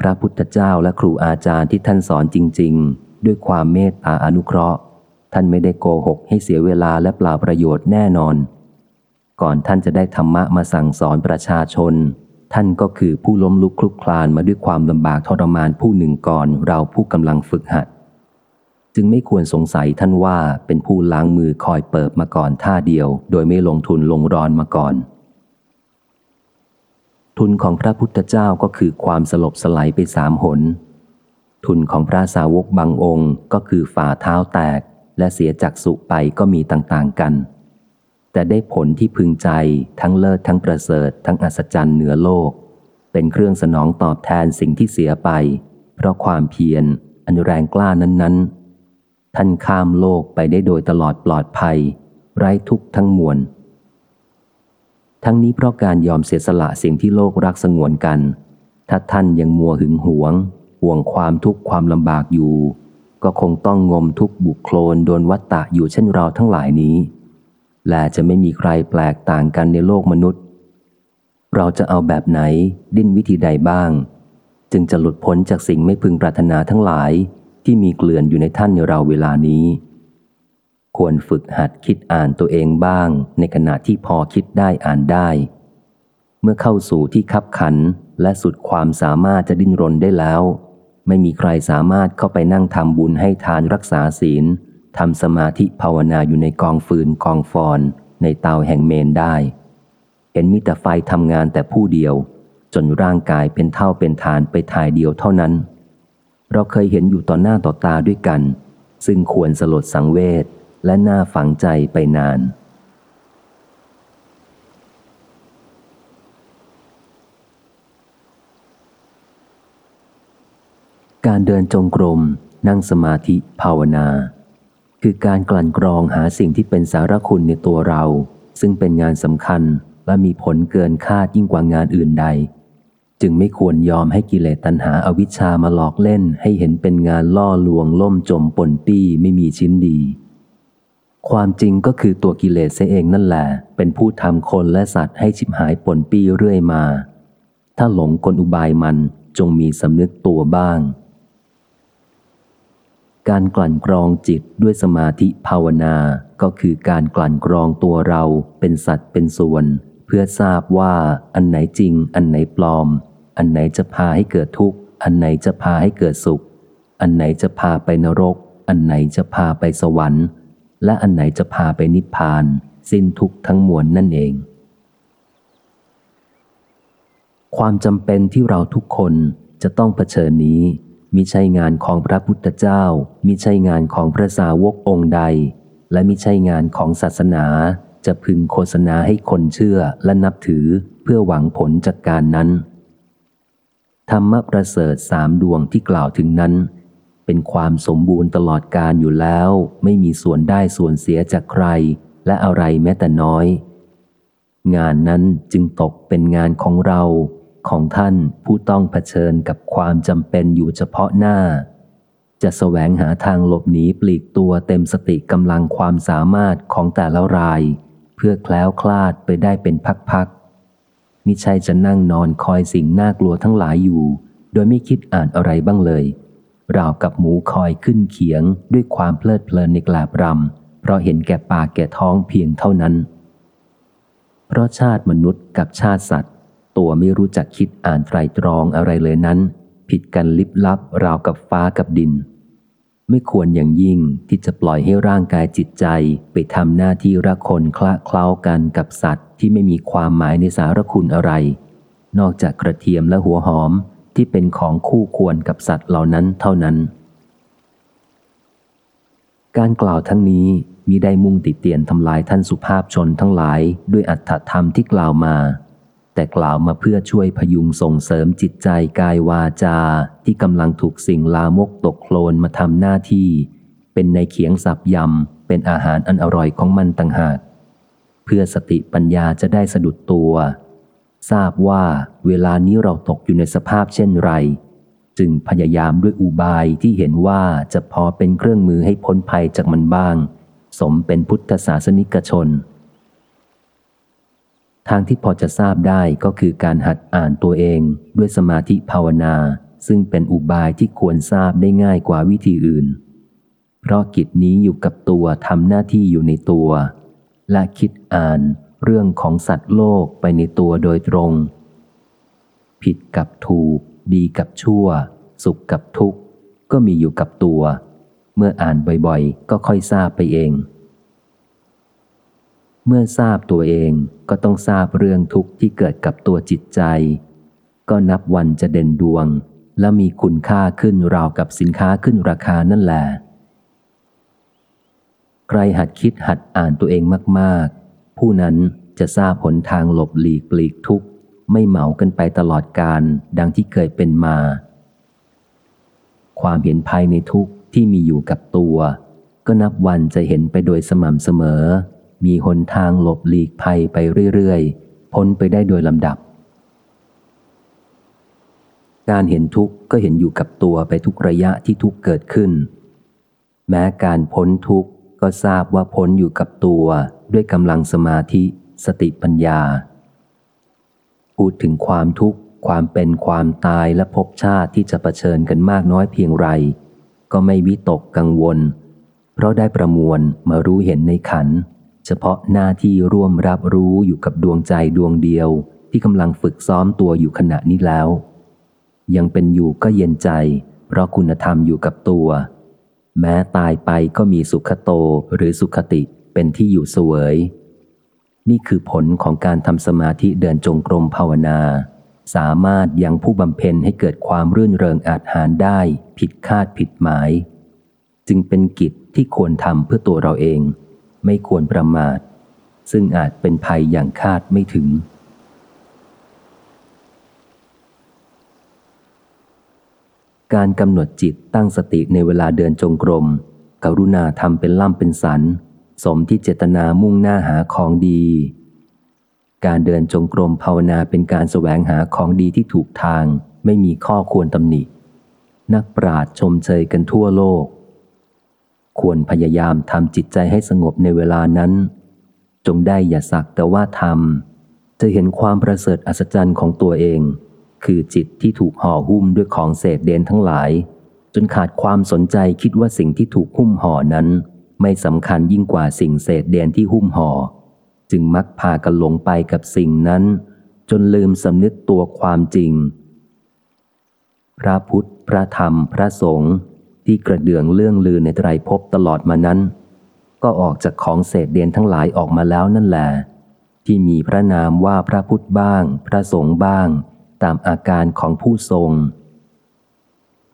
พระพุทธเจ้าและครูอาจารย์ที่ท่านสอนจริง ๆ ด้วยความเมตตาอนุเคราะห์ ท่านไม่ได้โกหกให้เสียเวลาและเปล่าประโยชน์แน่นอน ก่อนท่านจะได้ธรรมะมาสั่งสอนประชาชน ท่านก็คือผู้ล้มลุกคลุกคลานมาด้วยความลำบากทรมานผู้หนึ่งก่อนเราผู้กำลังฝึกหัด จึงไม่ควรสงสัยท่านว่าเป็นผู้ล้างมือคอยเปิดมาก่อนท่าเดียว โดยไม่ลงทุนลงรอนมาก่อน ทุนของพระพุทธเจ้าก็คือความสลบสลายไปสามหน ทุนของพระสาวกบางองค์ก็คือฝ่าเท้าแตก และเสียจักสุไปก็มีต่างๆกัน แต่ได้ผลที่พึงใจทั้งเลิศทั้งประเสริฐ ทั้งอัศจรรย์เหนือโลก เป็นเครื่องสนองตอบแทนสิ่งที่เสียไป เพราะความเพียรอันแรงกล้านั้นๆ ท่านข้ามโลกไปได้โดยตลอดปลอดภัย ไร้ทุกข์ทั้งมวล ทั้งนี้เพราะการยอมเสียสละสิ่งที่โลกรักสงวนกัน ถ้าท่านยังมัวหึงหวงห่วงความทุกข์ความลำบากอยู่ ก็คงต้องงมทุกข์บุกโคลนโดนวัตตะอยู่เช่นเราทั้งหลายนี้ และจะไม่มีใครแปลกต่างกันในโลกมนุษย์ เราจะเอาแบบไหนดิ้นวิธีใดบ้าง จึงจะหลุดพ้นจากสิ่งไม่พึงปรารถนาทั้งหลายที่มีเกลื่อนอยู่ในท่านในเราเวลานี้ ควรฝึกหัดคิดอ่านตัวเองบ้าง ในขณะที่พอคิดได้อ่านได้ เมื่อเข้าสู่ที่คับขันและสุดความสามารถจะดิ้นรนได้แล้ว ไม่มีใครสามารถเข้าไปนั่งทำบุญให้ทานรักษาศีล ทำสมาธิภาวนาอยู่ในกองฟืนกองฟอน ในเตาแห่งเมนได้ เห็นมีแต่ไฟทำงานแต่ผู้เดียว จนร่างกายเป็นเท่าเป็นฐานไปทายเดียวเท่านั้น เราเคยเห็นอยู่ต่อหน้าต่อตาด้วยกัน ซึ่งควรสลดสังเวชและน่าฝังใจไปนาน การเดินจงกรมนั่งสมาธิภาวนา คือการกลั่นกรองหาสิ่งที่เป็นสารคุณในตัวเรา ซึ่งเป็นงานสำคัญและมีผลเกินคาดยิ่งกว่างานอื่นใด จึงไม่ควรยอมให้กิเลสตัณหาอาวิชชามาหลอกเล่นให้เห็นเป็นงานล่อลวงล่มจมปนปี้ไม่มีชิ้นดี ความจริงก็คือตัวกิเลสเองนั่นแหละ เป็นผู้ทำคนและสัตว์ให้ชิบหายปนปี้เรื่อยมา ถ้าหลงกลอุบายมันจงมีสำนึกตัวบ้าง การกลั่นกรองจิตด้วยสมาธิภาวนา ก็คือการกลั่นกรองตัวเราเป็นสัตว์เป็นส่วน เพื่อทราบว่าอันไหนจริง อันไหนปลอม อันไหนจะพาให้เกิดทุกข์ อันไหนจะพาให้เกิดสุข อันไหนจะพาไปนรก อันไหนจะพาไปสวรรค์ และอันไหนจะพาไปนิพพาน สิ้นทุกข์ทั้งมวลนั่นเอง ความจำเป็นที่เราทุกคนจะต้องเผชิญนี้ มิใช่งานของพระพุทธเจ้า มิใช่งานของพระสาวกองค์ใด และมิใช่งานของศาสนา จะพึงโฆษณาให้คนเชื่อและนับถือเพื่อหวังผลจากการนั้น ธรรมประเสริฐสามดวงที่กล่าวถึงนั้น เป็นความสมบูรณ์ตลอดการอยู่แล้ว ไม่มีส่วนได้ส่วนเสียจากใคร และอะไรแม้แต่น้อย งานนั้นจึงตกเป็นงานของเรา ของท่านผู้ต้องเผชิญกับความจำเป็นอยู่เฉพาะหน้า จะแสวงหาทางหลบหนีปลีกตัวเต็มสติกำลังความสามารถของแต่ละราย เพื่อแคล้วคลาดไปได้เป็นพักๆมิใช่จะนั่งนอนคอยสิ่งน่ากลัวทั้งหลายอยู่ โดยไม่คิดอ่านอะไรบ้างเลยราวกับหมูคอยขึ้นเขียงด้วยความเพลิดเพลินในกลาบรำเพราะเห็นแก่ปากแก่ท้องเพียงเท่านั้น เพราะชาติมนุษย์กับชาติสัตว์ ตัวไม่รู้จักคิดอ่านไตรตรองอะไรเลยนั้น ผิดกันลิบลับราวกับฟ้ากับดิน ไม่ควรอย่างยิ่งที่จะปล่อยให้ร่างกายจิตใจไปทำหน้าที่รักคนคละเคล้ากันกับสัตว์ที่ไม่มีความหมายในสารคุณอะไร นอกจากกระเทียมและหัวหอมที่เป็นของคู่ควรกับสัตว์เหล่านั้นเท่านั้น การกล่าวทั้งนี้มิได้มุ่งติดเตียนทำลายท่านสุภาพชนทั้งหลายด้วยอัตถธรรมที่กล่าวมา แต่กล่าวมาเพื่อช่วยพยุงส่งเสริมจิตใจกายวาจา ที่กำลังถูกสิ่งลามกตกโคลนมาทำหน้าที่ เป็นในเขียงสับยำ เป็นอาหารอันอร่อยของมันต่างหาก เพื่อสติปัญญาจะได้สะดุดตัว ทราบว่าเวลานี้เราตกอยู่ในสภาพเช่นไร จึงพยายามด้วยอุบายที่เห็นว่าจะพอเป็นเครื่องมือให้พ้นภัยจากมันบ้าง สมเป็นพุทธศาสนิกชน ทางที่พอจะทราบได้ก็คือการหัดอ่านตัวเองด้วยสมาธิภาวนา ซึ่งเป็นอุบายที่ควรทราบได้ง่ายกว่าวิธีอื่น เพราะกิจนี้อยู่กับตัวทำหน้าที่อยู่ในตัว และคิดอ่านเรื่องของสัตว์โลกไปในตัวโดยตรง ผิดกับถูก ดีกับชั่ว สุขกับทุกข์ ก็มีอยู่กับตัว เมื่ออ่านบ่อยๆ ก็ค่อยทราบไปเอง เมื่อทราบตัวเองก็ต้องทราบเรื่องทุกข์ที่เกิดกับตัวจิตใจ ก็นับวันจะเด่นดวง และมีคุณค่าขึ้นราวกับสินค้าขึ้นราคานั่นแหละใครหัดคิดหัดอ่านตัวเองมากๆ ผู้นั้นจะทราบผลทางหลบหลีกปลีกทุกข์ ไม่เหมากันไปตลอดการดังที่เคยเป็นมา ความเห็นภายในทุกข์ที่มีอยู่กับตัว ก็นับวันจะเห็นไปโดยสม่ำเสมอ มีหนทางหลบหลีกภัยไปเรื่อยๆ พ้นไปได้โดยลำดับ การเห็นทุกข์ก็เห็นอยู่กับตัวไปทุกระยะที่ทุกข์เกิดขึ้น แม้การพ้นทุกข์ก็ทราบว่าพ้นอยู่กับตัวด้วยกำลังสมาธิ สติปัญญา พูดถึงความทุกข์ ความเป็นความตายและภพชาติที่จะะเผชิญกันมากน้อยเพียงไร ก็ไม่วิตกกังวล เพราะได้ประมวลมารู้เห็นในขัน เฉพาะหน้าที่ร่วมรับรู้อยู่กับดวงใจดวงเดียว ที่กำลังฝึกซ้อมตัวอยู่ขณะนี้แล้ว ยังเป็นอยู่ก็เย็นใจ เพราะคุณธรรมอยู่กับตัว แม้ตายไปก็มีสุขโตหรือสุขติเป็นที่อยู่เสวย นี่คือผลของการทำสมาธิเดินจงกรมภาวนา สามารถยังผู้บำเพ็ญให้เกิดความรื่นเริงอาจหารได้ ผิดคาดผิดหมาย จึงเป็นกิจที่ควรทำเพื่อตัวเราเอง ไม่ควรประมาท ซึ่งอาจเป็นภัยอย่างคาดไม่ถึง การกำหนดจิตตั้งสติในเวลาเดินจงกรม กรุณาทำเป็นล่ำเป็นสัน สมที่เจตนามุ่งหน้าหาของดี การเดินจงกรมภาวนาเป็นการแสวงหาของดีที่ถูกทาง ไม่มีข้อควรตำหนิ นักปราชญ์ชมเชยกันทั่วโลก ควรพยายามทำจิตใจให้สงบในเวลานั้น จงได้อย่าสักแต่ว่าทำจะเห็นความประเสริฐอัศจรรย์ของตัวเอง คือจิตที่ถูกห่อหุ้มด้วยของเศษเดนทั้งหลาย จนขาดความสนใจคิดว่าสิ่งที่ถูกหุ้มห่อนั้น ไม่สำคัญยิ่งกว่าสิ่งเศษเดนที่หุ้มห่อ จึงมักพากันหลงไปกับสิ่งนั้น จนลืมสำนึกตัวความจริง พระพุทธ พระธรรม พระสงฆ์ ที่กระเดื่องเรื่องลือในไตรภพตลอดมานั้น ก็ออกจากของเศษเดนทั้งหลายออกมาแล้วนั่นแหละที่มีพระนามว่าพระพุทธบ้าง พระสงฆ์บ้าง ตามอาการของผู้ทรง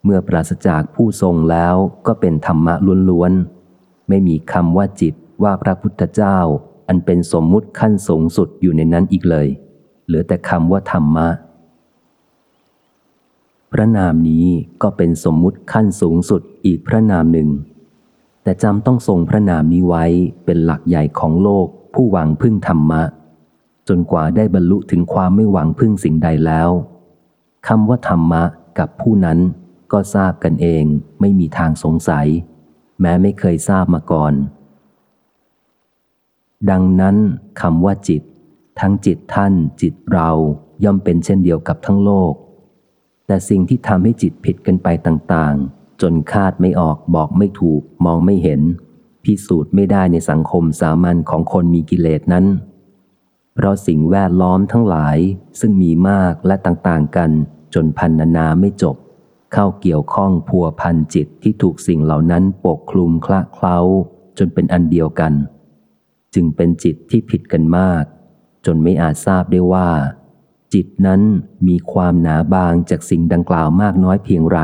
เมื่อปราศจากผู้ทรงแล้วก็เป็นธรรมะล้วนๆ ไม่มีคำว่าจิตว่าพระพุทธเจ้า อันเป็นสมมุติขั้นสูงสุดอยู่ในนั้นอีกเลย เหลือแต่คำว่าธรรมะ พระนามนี้ก็เป็นสมมุติขั้นสูงสุดอีกพระนามหนึ่ง แต่จำต้องทรงพระนามนี้ไว้เป็นหลักใหญ่ของโลกผู้หวังพึ่งธรรมะ จนกว่าได้บรรลุถึงความไม่หวังพึ่งสิ่งใดแล้วคำว่าธรรมะกับผู้นั้นก็ทราบกันเองไม่มีทางสงสัย แม้ไม่เคยทราบมาก่อน ดังนั้นคำว่าจิต ทั้งจิตท่านจิตเราย่อมเป็นเช่นเดียวกับทั้งโลก แต่สิ่งที่ทำให้จิตผิดกันไปต่างๆ จนคาดไม่ออกบอกไม่ถูกมองไม่เห็น พิสูจน์ไม่ได้ในสังคมสามัญของคนมีกิเลสนั้น เพราะสิ่งแวดล้อมทั้งหลายซึ่งมีมากและต่างๆกัน จนพันนานาไม่จบ เข้าเกี่ยวข้องพัวพันจิตที่ถูกสิ่งเหล่านั้นปกคลุมคละเคล้า จนเป็นอันเดียวกัน จึงเป็นจิตที่ผิดกันมาก จนไม่อาจทราบได้ว่า จิตนั้นมีความหนาบางจากสิ่งดังกล่าวมากน้อยเพียงไร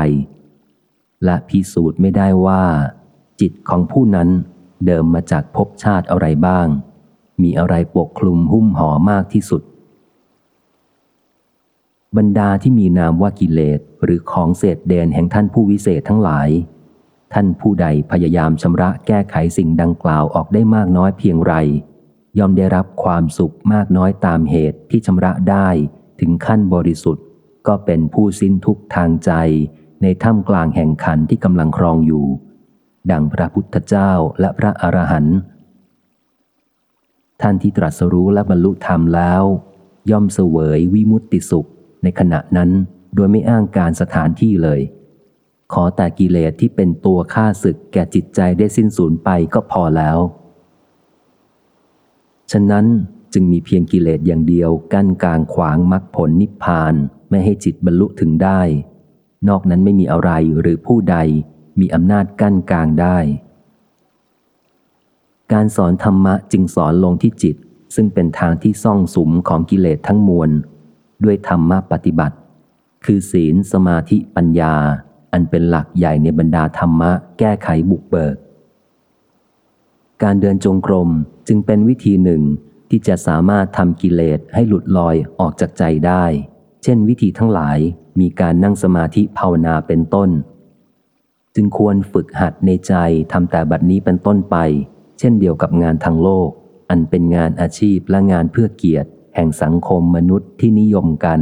และพิสูจน์ไม่ได้ว่า จิตของผู้นั้นเดิมมาจากภพชาติอะไรบ้าง มีอะไรปกคลุมหุ้มห่อมากที่สุด บรรดาที่มีนามว่ากิเลสหรือของเศษเดนแห่งท่านผู้วิเศษทั้งหลาย ท่านผู้ใดพยายามชำระแก้ไขสิ่งดังกล่าวออกได้มากน้อยเพียงไร ย่อมได้รับความสุขมากน้อยตามเหตุที่ชำระได้ถึงขั้นบริสุทธิ์ ก็เป็นผู้สิ้นทุกทางใจ ในถ้ำกลางแห่งขันที่กำลังครองอยู่ ดังพระพุทธเจ้าและพระอรหันต์ท่านที่ตรัสรู้และบรรลุธรรมแล้ว ย่อมเสวยวิมุตติสุขในขณะนั้นโดยไม่อ้างการสถานที่เลย ขอแต่กิเลสที่เป็นตัวฆ่าศึกแก่จิตใจได้สิ้นสูญไปก็พอแล้ว ฉะนั้นจึงมีเพียงกิเลสอย่างเดียวกั้นกลางขวางมรรคผลนิพพานไม่ให้จิตบรรลุถึงได้ นอกนั้นไม่มีอะไรหรือผู้ใดมีอำนาจกั้นกลางได้ การสอนธรรมะจึงสอนลงที่จิต ซึ่งเป็นทางที่ซ่องสุมของกิเลสทั้งมวล ด้วยธรรมะปฏิบัติ คือศีลสมาธิปัญญา อันเป็นหลักใหญ่ในบรรดาธรรมะแก้ไขบุกเบิก การเดินจงกรม จึงเป็นวิธีหนึ่งที่จะสามารถทำกิเลสให้หลุดลอยออกจากใจได้ เช่นวิธีทั้งหลายมีการนั่งสมาธิภาวนาเป็นต้น จึงควรฝึกหัดในใจทำแต่บัดนี้เป็นต้นไป เช่นเดียวกับงานทางโลก อันเป็นงานอาชีพและงานเพื่อเกียรติ แห่งสังคมมนุษย์ที่นิยมกัน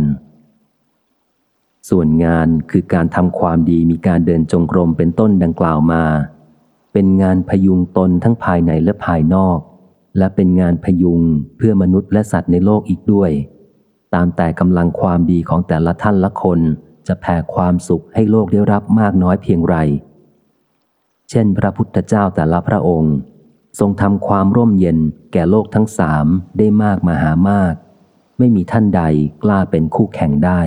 ส่วนงานคือการทำความดีมีการเดินจงกรมเป็นต้นดังกล่าวมา เป็นงานพยุงตนทั้งภายในและภายนอก และเป็นงานพยุงเพื่อมนุษย์และสัตว์ในโลกอีกด้วย ตามแต่กำลังความดีของแต่ละท่านละคนจะแผ่ความสุขให้โลกได้รับมากน้อยเพียงไร เช่น พระพุทธเจ้าแต่ละพระองค์ ทรงทำความร่มเย็นแก่โลกทั้งสามได้มากมหามาก ไม่มีท่านใดกล้าเป็นคู่แข่งได้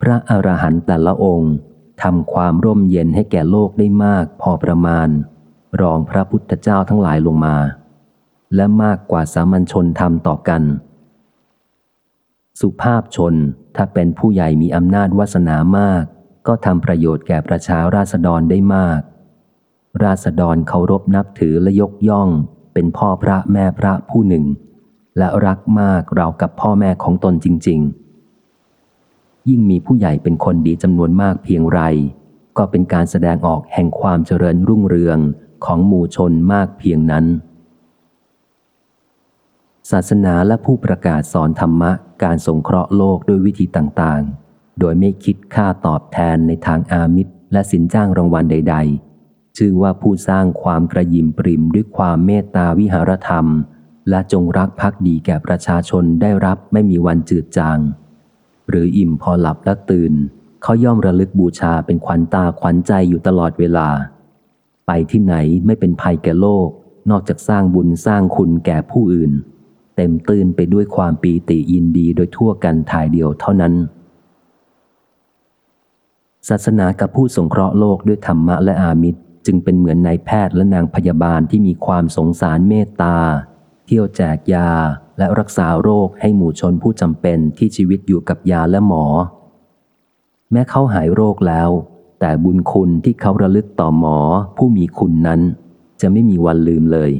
พระอรหันต์แต่ละองค์ทำความร่มเย็นให้แก่โลกได้มากพอประมาณ รองพระพุทธเจ้าทั้งหลายลงมา และมากกว่าสามัญชนทำต่อกัน สุภาพชนถ้าเป็นผู้ใหญ่มีอำนาจวาสนามาก ก็ทำประโยชน์แก่ประชาราษฎรได้มาก ราษฎรเคารพนับถือและยกย่อง เป็นพ่อพระแม่พระผู้หนึ่ง และรักมากเรากับพ่อแม่ของตนจริง ๆ ยิ่งมีผู้ใหญ่เป็นคนดีจำนวนมากเพียงไร ก็เป็นการแสดงออกแห่งความเจริญรุ่งเรือง ของหมู่ชนมากเพียงนั้น ศาสนาและผู้ประกาศสอนธรรมะการสงเคราะห์โลกด้วยวิธีต่างๆ โดยไม่คิดค่าตอบแทนในทางอามิตร และสินจ้างรางวัลใด ๆ ชื่อว่าผู้สร้างความกระยิมปริมด้วยความเมตตาวิหารธรรม และจงรักภักดีแก่ประชาชนได้รับไม่มีวันจืดจาง หรืออิ่มพอหลับและตื่นเขาย่อมระลึกบูชาเป็นขวัญตาขวัญใจอยู่ตลอดเวลา ไปที่ไหนไม่เป็นภัยแก่โลก นอกจากสร้างบุญสร้างคุณแก่ผู้อื่น เต็มตื่นไปด้วยความปีติยินดีโดยทั่วกันถ่ายเดียวเท่านั้น ศาสนากับผู้สงเคราะห์โลกด้วยธรรมะและอามิตรจึงเป็นเหมือนนายแพทย์และนางพยาบาลที่มีความสงสารเมตตา เที่ยวแจกยาและรักษาโรคให้หมู่ชนผู้จำเป็นที่ชีวิตอยู่กับยาและหมอ แม้เขาหายโรคแล้ว แต่บุญคุณที่เขาระลึกต่อหมอผู้มีคุณนั้น จะไม่มีวันลืมเลย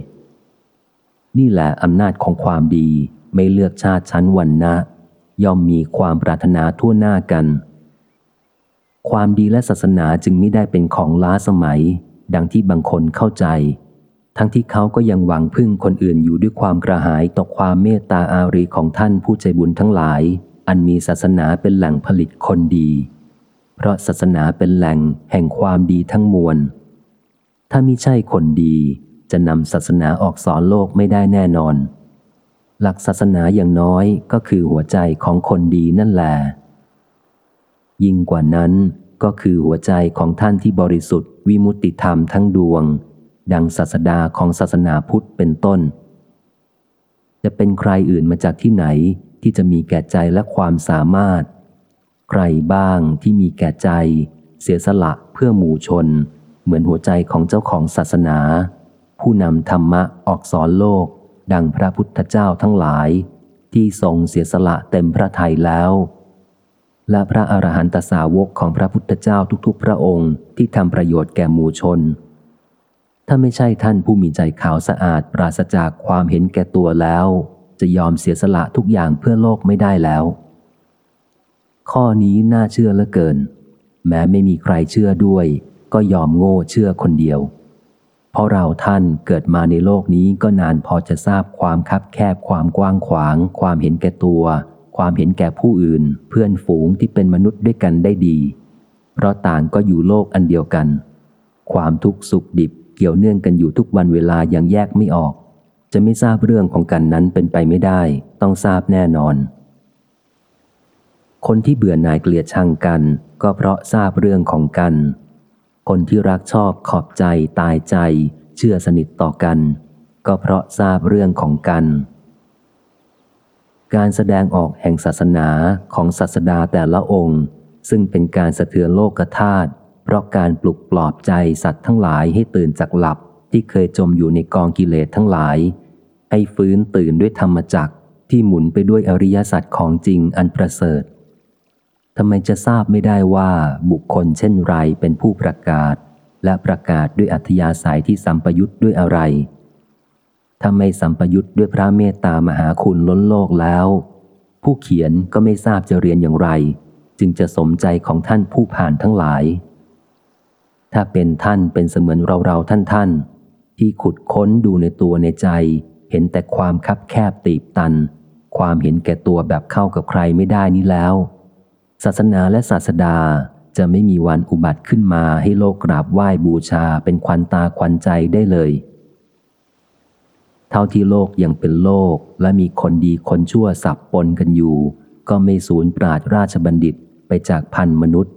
นี่แหละอำนาจของความดีไม่เลือกชาติชั้นวันนะ ย่อมมีความปรารถนาทั่วหน้ากัน ความดีและศาสนาจึงไม่ได้เป็นของล้าสมัย ดังที่บางคนเข้าใจ ทั้งที่เขาก็ยังหวังพึ่งคนอื่นอยู่ด้วยความกระหายต่อความเมตตาอารีของท่านผู้ใจบุญทั้งหลาย อันมีศาสนาเป็นแหล่งผลิตคนดี เพราะศาสนาเป็นแหล่งแห่งความดีทั้งมวล ถ้ามิใช่คนดีจะนำศาสนาออกสอนโลกไม่ได้แน่นอน หลักศาสนาอย่างน้อยก็คือหัวใจของคนดีนั่นแหละยิ่งกว่านั้นก็คือหัวใจของท่านที่บริสุทธิ์วิมุตติธรรมทั้งดวง ดังศาสดาของศาสนาพุทธเป็นต้น จะเป็นใครอื่นมาจากที่ไหนที่จะมีแก่ใจและความสามารถ ใครบ้างที่มีแก่ใจ เสียสละเพื่อหมู่ชน เหมือนหัวใจของเจ้าของศาสนา ผู้นำธรรมะออกสอนโลก ดังพระพุทธเจ้าทั้งหลาย ที่ทรงเสียสละเต็มพระทัยแล้ว และพระอรหันตสาวกของพระพุทธเจ้าทุกๆ พระองค์ที่ทำประโยชน์แก่หมู่ชน ถ้าไม่ใช่ท่านผู้มีใจขาวสะอาดปราศจากความเห็นแก่ตัวแล้ว จะยอมเสียสละทุกอย่างเพื่อโลกไม่ได้แล้ว ข้อนี้น่าเชื่อเหลือเกิน แม้ไม่มีใครเชื่อด้วย ก็ยอมโง่เชื่อคนเดียว เพราะเราท่านเกิดมาในโลกนี้ก็นานพอจะทราบความคับแคบความกว้างขวาง ความเห็นแก่ตัว ความเห็นแก่ผู้อื่น เพื่อนฝูงที่เป็นมนุษย์ด้วยกันได้ดี เพราะต่างก็อยู่โลกอันเดียวกัน ความทุกข์สุขดิบเกี่ยวเนื่องกันอยู่ทุกวันเวลายังแยกไม่ออก จะไม่ทราบเรื่องของกันนั้นเป็นไปไม่ได้ ต้องทราบแน่นอน คนที่เบื่อหน่ายเกลียดชังกัน ก็เพราะทราบเรื่องของกัน คนที่รักชอบขอบใจตายใจ เชื่อสนิทต่อกัน ก็เพราะทราบเรื่องของกัน การแสดงออกแห่งศาสนาของศาสดาแต่ละองค์ ซึ่งเป็นการสะเทือนโลกธาตุเพราะการปลุกปลอบใจสัตว์ทั้งหลายให้ตื่นจากหลับที่เคยจมอยู่ในกองกิเลสทั้งหลาย ให้ฟื้นตื่นด้วยธรรมจักรที่หมุนไปด้วยอริยสัจของจริงอันประเสริฐ ทำไมจะทราบไม่ได้ว่าบุคคลเช่นไรเป็นผู้ประกาศ และประกาศด้วยอัธยาศัยที่สัมปยุตด้วยอะไรถ้าไม่สัมปยุตด้วยพระเมตตามหาคุณล้นโลกแล้ว ผู้เขียนก็ไม่ทราบจะเรียนอย่างไร จึงจะสมใจของท่านผู้ผ่านทั้งหลาย ถ้าเป็นท่านเป็นเสมือนเราเราท่านท่านที่ขุดค้นดูในตัวในใจ เห็นแต่ความคับแคบตีบตัน ความเห็นแก่ตัวแบบเข้ากับใครไม่ได้นี้แล้ว ศาสนาและศาสดาจะไม่มีวันอุบัติขึ้นมาให้โลกกราบไหว้บูชาเป็นควันตาควันใจได้เลย เท่าที่โลกยังเป็นโลกและมีคนดีคนชั่วสับปนกันอยู่ ก็ไม่สูญปราดราชบัณฑิตไปจากพันมนุษย์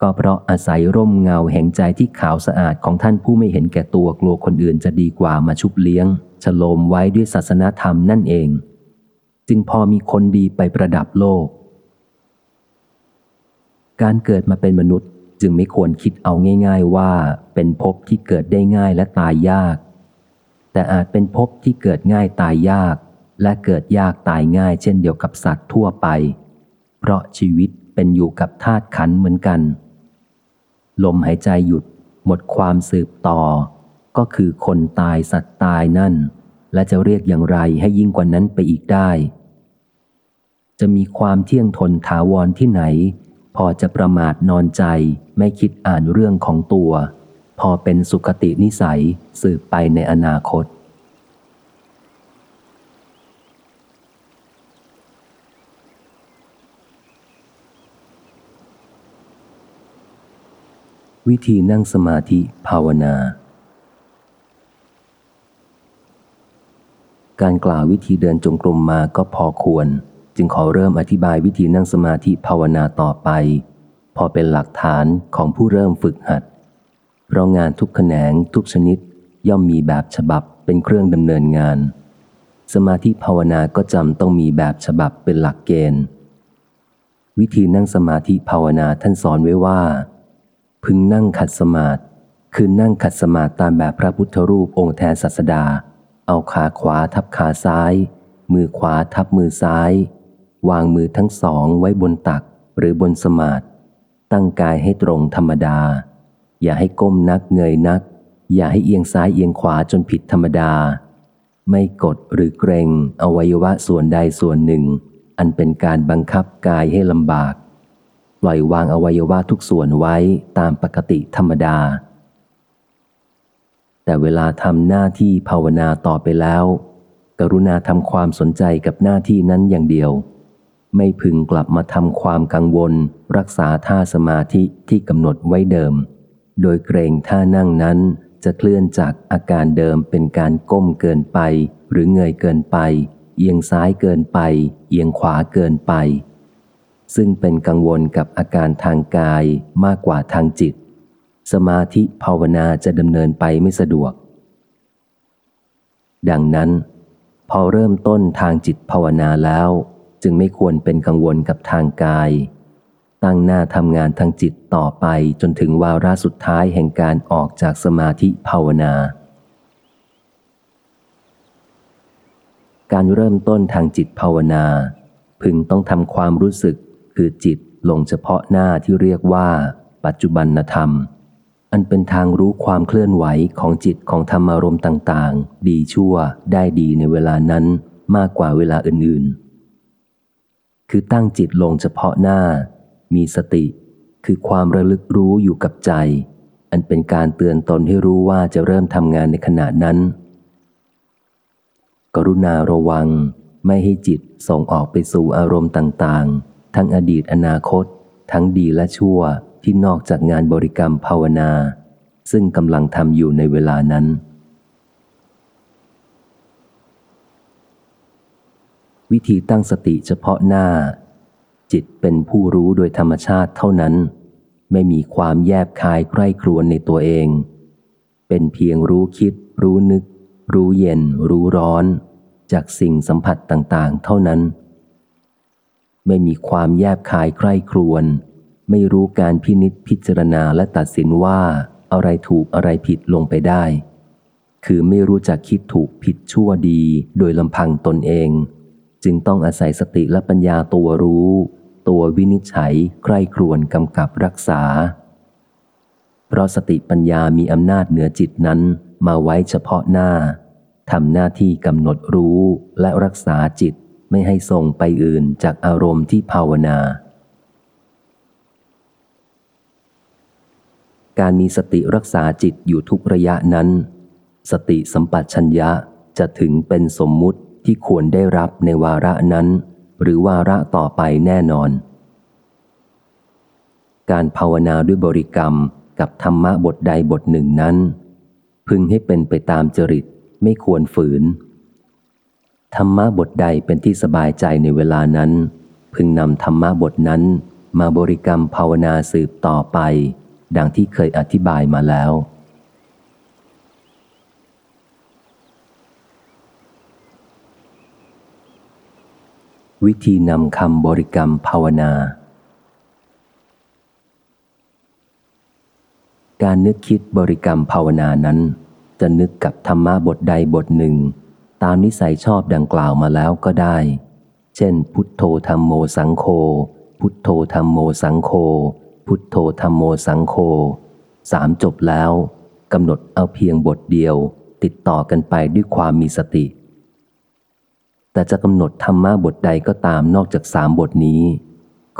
ก็เพราะอาศัยร่มเงาแห่งใจที่ขาวสะอาดของท่านผู้ไม่เห็นแก่ตัวกลัวคนอื่นจะดีกว่ามาชุบเลี้ยง ฉโลมไว้ด้วยศาสนาธรรมนั่นเอง จึงพอมีคนดีไปประดับโลก การเกิดมาเป็นมนุษย์จึงไม่ควรคิดเอาง่าย ๆ ว่าเป็นภพที่เกิดได้ง่ายและตายยาก แต่อาจเป็นภพที่เกิดง่ายตายยาก และเกิดยากตายง่ายเช่นเดียวกับสัตว์ทั่วไป เพราะชีวิตเป็นอยู่กับธาตุขันเหมือนกัน ลมหายใจหยุดหมดความสืบต่อ ก็คือคนตายสัตว์ตายนั่น และจะเรียกอย่างไรให้ยิ่งกว่านั้นไปอีกได้ จะมีความเที่ยงทนถาวรที่ไหน พอจะประมาทนอนใจไม่คิดอ่านเรื่องของตัว พอเป็นสุขตินิสัยสืบไปในอนาคต วิธีนั่งสมาธิภาวนา การกล่าววิธีเดินจงกรมมาก็พอควร จึงขอเริ่มอธิบายวิธีนั่งสมาธิภาวนาต่อไป พอเป็นหลักฐานของผู้เริ่มฝึกหัด เพราะงานทุกแขนงทุกชนิดย่อมมีแบบฉบับเป็นเครื่องดำเนินงาน สมาธิภาวนาก็จำต้องมีแบบฉบับเป็นหลักเกณฑ์ วิธีนั่งสมาธิภาวนาท่านสอนไว้ว่า พึงนั่งขัดสมาธิคือนั่งขัดสมาธิตามแบบพระพุทธรูปองค์แทนศาสดา เอาขาขวาทับขาซ้าย มือขวาทับมือซ้าย วางมือทั้งสองไว้บนตักหรือบนสมาธิตั้งกายให้ตรงธรรมดา อย่าให้ก้มนักเงยนัก อย่าให้เอียงซ้ายเอียงขวาจนผิดธรรมดา ไม่กดหรือเกรงอวัยวะส่วนใดส่วนหนึ่ง อันเป็นการบังคับกายให้ลำบาก ปล่อยวางอวัยวะทุกส่วนไว้ตามปกติธรรมดา แต่เวลาทำหน้าที่ภาวนาต่อไปแล้ว กรุณาทำความสนใจกับหน้าที่นั้นอย่างเดียว ไม่พึงกลับมาทำความกังวล รักษาท่าสมาธิที่กำหนดไว้เดิม โดยเกรงท่านั่งนั้นจะเคลื่อนจากอาการเดิมเป็นการก้มเกินไป หรือเงยเกินไป เอียงซ้ายเกินไป เอียงขวาเกินไป ซึ่งเป็นกังวลกับอาการทางกายมากกว่าทางจิต สมาธิภาวนาจะดำเนินไปไม่สะดวก ดังนั้น พอเริ่มต้นทางจิตภาวนาแล้ว จึงไม่ควรเป็นกังวลกับทางกาย ตั้งหน้าทำงานทางจิตต่อไปจนถึงวาระสุดท้ายแห่งการออกจากสมาธิภาวนา การเริ่มต้นทางจิตภาวนา พึงต้องทำความรู้สึกคือจิตลงเฉพาะหน้าที่เรียกว่า ปัจจุบันธรรม อันเป็นทางรู้ความเคลื่อนไหวของจิตของธรรมารมณ์ต่าง ๆ ดีชั่วได้ดีในเวลานั้นมากกว่าเวลาอื่น ๆ คือตั้งจิตลงเฉพาะหน้า มีสติ คือความระลึกรู้อยู่กับใจ อันเป็นการเตือนตนให้รู้ว่าจะเริ่มทำงานในขณะนั้น กรุณาระวัง ไม่ให้จิตส่งออกไปสู่อารมณ์ต่างๆ ทั้งอดีตอนาคต ทั้งดีและชั่วที่นอกจากงานบริกรรมภาวนา ซึ่งกำลังทำอยู่ในเวลานั้น วิธีตั้งสติเฉพาะหน้า จิตเป็นผู้รู้โดยธรรมชาติเท่านั้น ไม่มีความแยบคายใกล้ครวนในตัวเอง เป็นเพียงรู้คิด รู้นึก รู้เย็น รู้ร้อน จากสิ่งสัมผัสต่างๆ เท่านั้น ไม่มีความแยบคายใกล้ครวนไม่รู้การพินิษพิจารณาและตัดสินว่าอะไรถูกอะไรผิดลงไปได้ คือไม่รู้จักคิดถูกผิดชั่วดีโดยลำพังตนเอง จึงต้องอาศัยสติและปัญญาตัวรู้ ตัววินิจฉัย ใคร่ครวนกำกับรักษา เพราะสติปัญญามีอำนาจเหนือจิตนั้นมาไว้เฉพาะหน้าทำหน้าที่กำหนดรู้และรักษาจิตไม่ให้ส่งไปอื่นจากอารมณ์ที่ภาวนา การมีสติรักษาจิตอยู่ทุกระยะนั้น สติสัมปชัญญะจะถึงเป็นสมมุติ ที่ควรได้รับในวาระนั้น หรือวาระต่อไปแน่นอน การภาวนาด้วยบริกรรมกับธรรมะบทใดบทหนึ่งนั้น พึงให้เป็นไปตามจริตไม่ควรฝืน ธรรมะบทใดเป็นที่สบายใจในเวลานั้น พึงนำธรรมะบทนั้นมาบริกรรมภาวนาสืบต่อไป ดังที่เคยอธิบายมาแล้ว วิธีนำคำบริกรรมภาวนา การนึกคิดบริกรรมภาวนานั้น จะนึกกับธรรมะบทใดบทหนึ่ง ตามนิสัยชอบดังกล่าวมาแล้วก็ได้ เช่น พุทโธธรรมโมสังโฆพุทโธธรรมโมสังโฆพุทโธธรรมโมสังโฆสามจบแล้วกำหนดเอาเพียงบทเดียว ติดต่อกันไปด้วยความมีสติ แต่จะกำหนดธรรมะบทใดก็ตามนอกจากสามบทนี้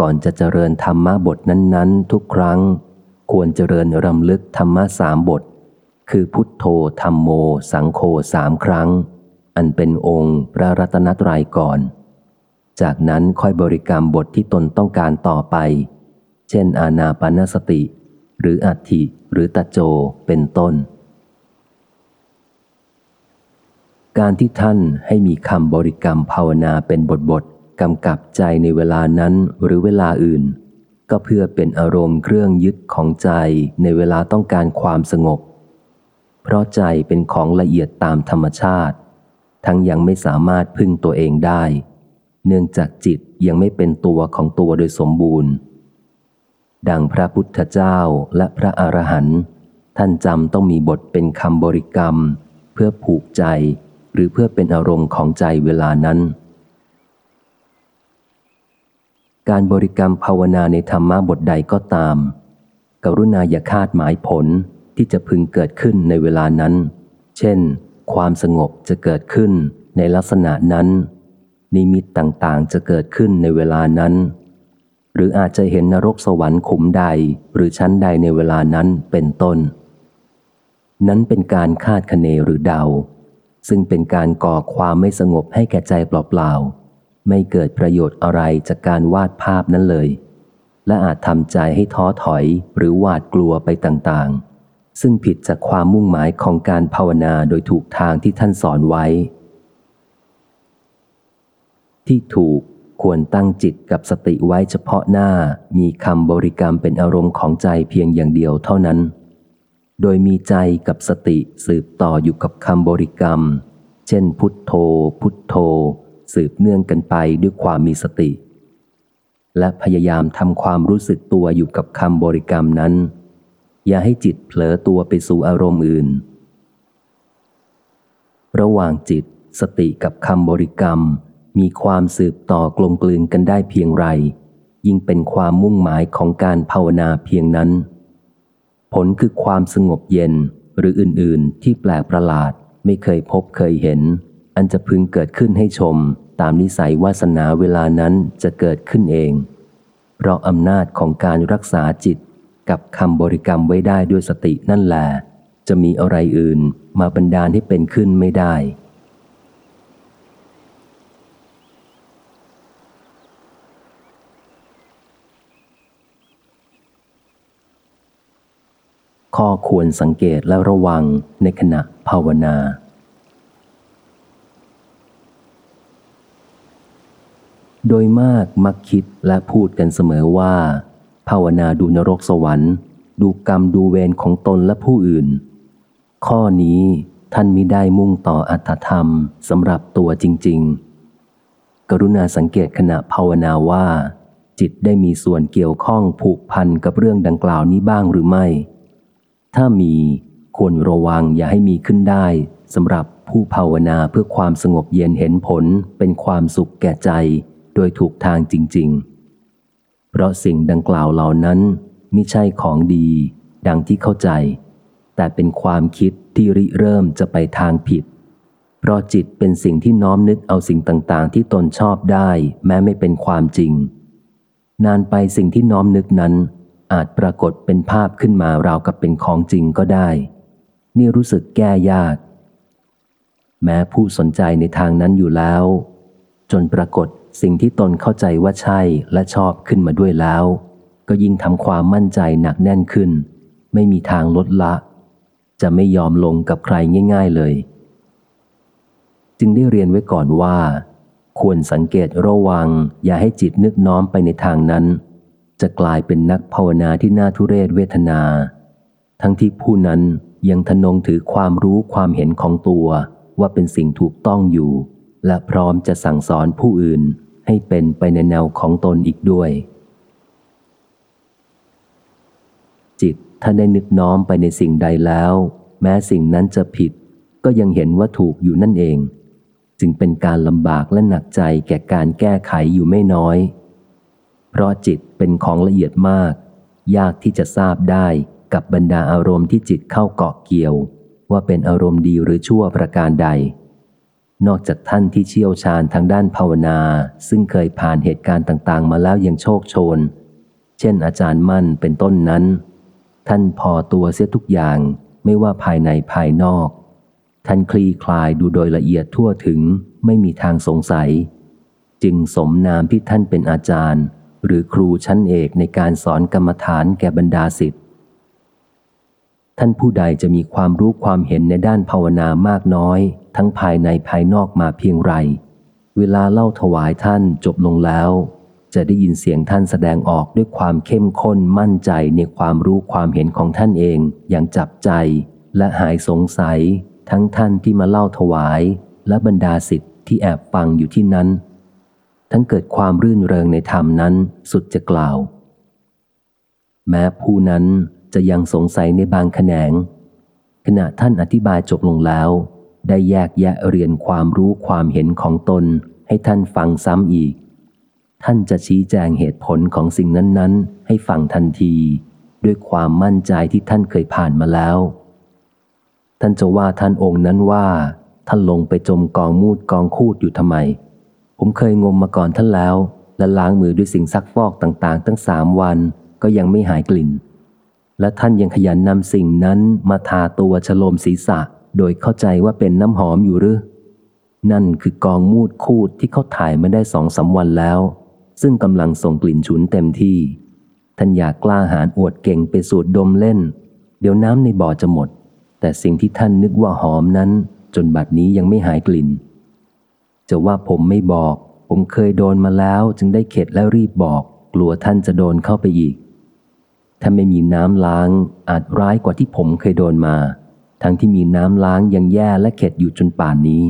ก่อนจะเจริญธรรมะบทนั้น ๆ ทุกครั้ง ควรเจริญรำลึกธรรมะสามบท คือพุทโธธรรมโม สังโฆสามครั้ง อันเป็นองค์พระรัตนตรัยก่อน จากนั้นค่อยบริกรรมบทที่ตนต้องการต่อไป เช่นอาณาปานสติ หรืออัตถิหรือตะโจเป็นต้น การที่ท่านให้มีคำบริกรรมภาวนาเป็นบทบทกำกับใจในเวลานั้นหรือเวลาอื่น ก็เพื่อเป็นอารมณ์เครื่องยึดของใจในเวลาต้องการความสงบ เพราะใจเป็นของละเอียดตามธรรมชาติ ทั้งยังไม่สามารถพึ่งตัวเองได้ เนื่องจากจิตยังไม่เป็นตัวของตัวโดยสมบูรณ์ ดังพระพุทธเจ้าและพระอรหันต์ท่านจำต้องมีบทเป็นคำบริกรรม เพื่อผูกใจ หรือเพื่อเป็นอารมณ์ของใจเวลานั้น การบริกรรมภาวนาในธรรมะบทใดก็ตาม กรุณาอย่าคาดหมายผลที่จะพึงเกิดขึ้นในเวลานั้น เช่น ความสงบจะเกิดขึ้นในลักษณะนั้น นิมิตต่างๆ จะเกิดขึ้นในเวลานั้น หรืออาจจะเห็นนรกสวรรค์ขุมใดหรือชั้นใดในเวลานั้นเป็นต้น นั้นเป็นการคาดคะเนหรือเดา ซึ่งเป็นการก่อความไม่สงบให้แก่ใจเปล่าๆ ไม่เกิดประโยชน์อะไรจากการวาดภาพนั้นเลย และอาจทำใจให้ท้อถอยหรือหวาดกลัวไปต่างๆ ซึ่งผิดจากความมุ่งหมายของการภาวนาโดยถูกทางที่ท่านสอนไว้ ที่ถูกควรตั้งจิตกับสติไว้เฉพาะหน้ามีคำบริกรรมเป็นอารมณ์ของใจเพียงอย่างเดียวเท่านั้น โดยมีใจกับสติสืบต่ออยู่กับคำบริกรรม เช่นพุทโธ พุทโธ สืบเนื่องกันไปด้วยความมีสติ และพยายามทำความรู้สึกตัวอยู่กับคำบริกรรมนั้น อย่าให้จิตเผลอตัวไปสู่อารมณ์อื่น ระหว่างจิตสติกับคำบริกรรม มีความสืบต่อกลมกลืนกันได้เพียงไร ยิ่งเป็นความมุ่งหมายของการภาวนาเพียงนั้น ผลคือความสงบเย็นหรืออื่นๆ ที่แปลกประหลาดไม่เคยพบเคยเห็น อันจะพึงเกิดขึ้นให้ชม ตามนิสัยวาสนาเวลานั้นจะเกิดขึ้นเอง เพราะอำนาจของการรักษาจิตกับคำบริกรรมไว้ได้ด้วยสตินั่นแหละจะมีอะไรอื่นมาบันดาลให้เป็นขึ้นไม่ได้ ข้อควรสังเกตและระวังในขณะภาวนา โดยมากมักคิดและพูดกันเสมอว่า ภาวนาดูนรกสวรรค์ ดูกรรมดูเวรของตนและผู้อื่น ข้อนี้ท่านมิได้มุ่งต่ออัตธรรมสำหรับตัวจริง ๆ กรุณาสังเกตขณะภาวนาว่า จิตได้มีส่วนเกี่ยวข้องผูกพันกับเรื่องดังกล่าวนี้บ้างหรือไม่ ถ้ามีควรระวังอย่าให้มีขึ้นได้สำหรับผู้ภาวนาเพื่อความสงบเย็นเห็นผลเป็นความสุขแก่ใจ โดยถูกทางจริง ๆ เพราะสิ่งดังกล่าวเหล่านั้นไม่ใช่ของดี ดังที่เข้าใจ แต่เป็นความคิดที่ริเริ่มจะไปทางผิด เพราะจิตเป็นสิ่งที่น้อมนึกเอาสิ่งต่างๆ ที่ตนชอบได้ แม้ไม่เป็นความจริง นานไปสิ่งที่น้อมนึกนั้น อาจปรากฏเป็นภาพขึ้นมาราวกับเป็นของจริงก็ได้ นี่รู้สึกแก้ยาก แม้ผู้สนใจในทางนั้นอยู่แล้ว จนปรากฏสิ่งที่ตนเข้าใจว่าใช่และชอบขึ้นมาด้วยแล้ว ก็ยิ่งทำความมั่นใจหนักแน่นขึ้น ไม่มีทางลดละ จะไม่ยอมลงกับใครง่าย ๆเลย จึงได้เรียนไว้ก่อนว่า ควรสังเกตระวัง อย่าให้จิตนึกน้อมไปในทางนั้น จะกลายเป็นนักภาวนาที่น่าทุเรศเวทนา ทั้งที่ผู้นั้นยังทนงถือความรู้ความเห็นของตัวว่าเป็นสิ่งถูกต้องอยู่ และพร้อมจะสั่งสอนผู้อื่นให้เป็นไปในแนวของตนอีกด้วย จิตถ้าได้นึกน้อมไปในสิ่งใดแล้ว แม้สิ่งนั้นจะผิด ก็ยังเห็นว่าถูกอยู่นั่นเอง จึงเป็นการลำบากและหนักใจแก่การแก้ไขอยู่ไม่น้อย เพราะจิตเป็นของละเอียดมาก ยากที่จะทราบได้กับบรรดาอารมณ์ที่จิตเข้าเกาะเกี่ยว ว่าเป็นอารมณ์ดีหรือชั่วประการใด นอกจากท่านที่เชี่ยวชาญทางด้านภาวนา ซึ่งเคยผ่านเหตุการณ์ต่างๆ มาแล้วยังโชคโชน เช่น อาจารย์มั่นเป็นต้นนั้น ท่านพอตัวเสียทุกอย่างไม่ว่าภายในภายนอก ท่านคลี่คลายดูโดยละเอียดทั่วถึงไม่มีทางสงสัย จึงสมนามที่ท่านเป็นอาจารย์ หรือครูชั้นเอกในการสอนกรรมฐานแก่บรรดาสิทธิ์ท่านผู้ใดจะมีความรู้ความเห็นในด้านภาวนามากน้อย ทั้งภายในภายนอกมาเพียงไร เวลาเล่าถวายท่านจบลงแล้ว จะได้ยินเสียงท่านแสดงออกด้วยความเข้มข้นมั่นใจในความรู้ความเห็นของท่านเองอย่างจับใจ และหายสงสัย ทั้งท่านที่มาเล่าถวาย และบรรดาสิทธิ์ที่แอบฟังอยู่ที่นั้น ทั้งเกิดความรื่นเริงในธรรมนั้นสุดจะกล่าว แม้ผู้นั้นจะยังสงสัยในบางแขนง ขณะท่านอธิบายจบลงแล้ว ได้แยกแยะเรียนความรู้ความเห็นของตนให้ท่านฟังซ้ำอีก ท่านจะชี้แจงเหตุผลของสิ่งนั้นๆ ให้ฟังทันที ด้วยความมั่นใจที่ท่านเคยผ่านมาแล้ว ท่านจะว่าท่านองค์นั้นว่า ท่านลงไปจมกองมูดกองคูดอยู่ทำไม ผมเคยงมมาก่อนท่านแล้ว และล้างมือด้วยสิ่งซักฟอกต่างๆ ตั้งสามวันก็ยังไม่หายกลิ่น และท่านยังขยันนำสิ่งนั้นมาทาตัวฉลมศีรษะ โดยเข้าใจว่าเป็นน้ำหอมอยู่หรือ นั่นคือกองมูดคูดที่เขาถ่ายมาได้สองสาวันแล้ว ซึ่งกำลังส่งกลิ่นฉุนเต็มที่ ท่านอยากกล้าหาญอวดเก่งไปสูดดมเล่น เดี๋ยวน้ำในบ่อจะหมด แต่สิ่งที่ท่านนึกว่าหอมนั้น จนบัดนี้ยังไม่หายกลิ่น จะว่าผมไม่บอก ผมเคยโดนมาแล้วจึงได้เข็ดแล้วรีบบอก กลัวท่านจะโดนเข้าไปอีก ถ้าไม่มีน้ำล้าง อาจร้ายกว่าที่ผมเคยโดนมา ทั้งที่มีน้ำล้างยังแย่และเข็ดอยู่จนป่านนี้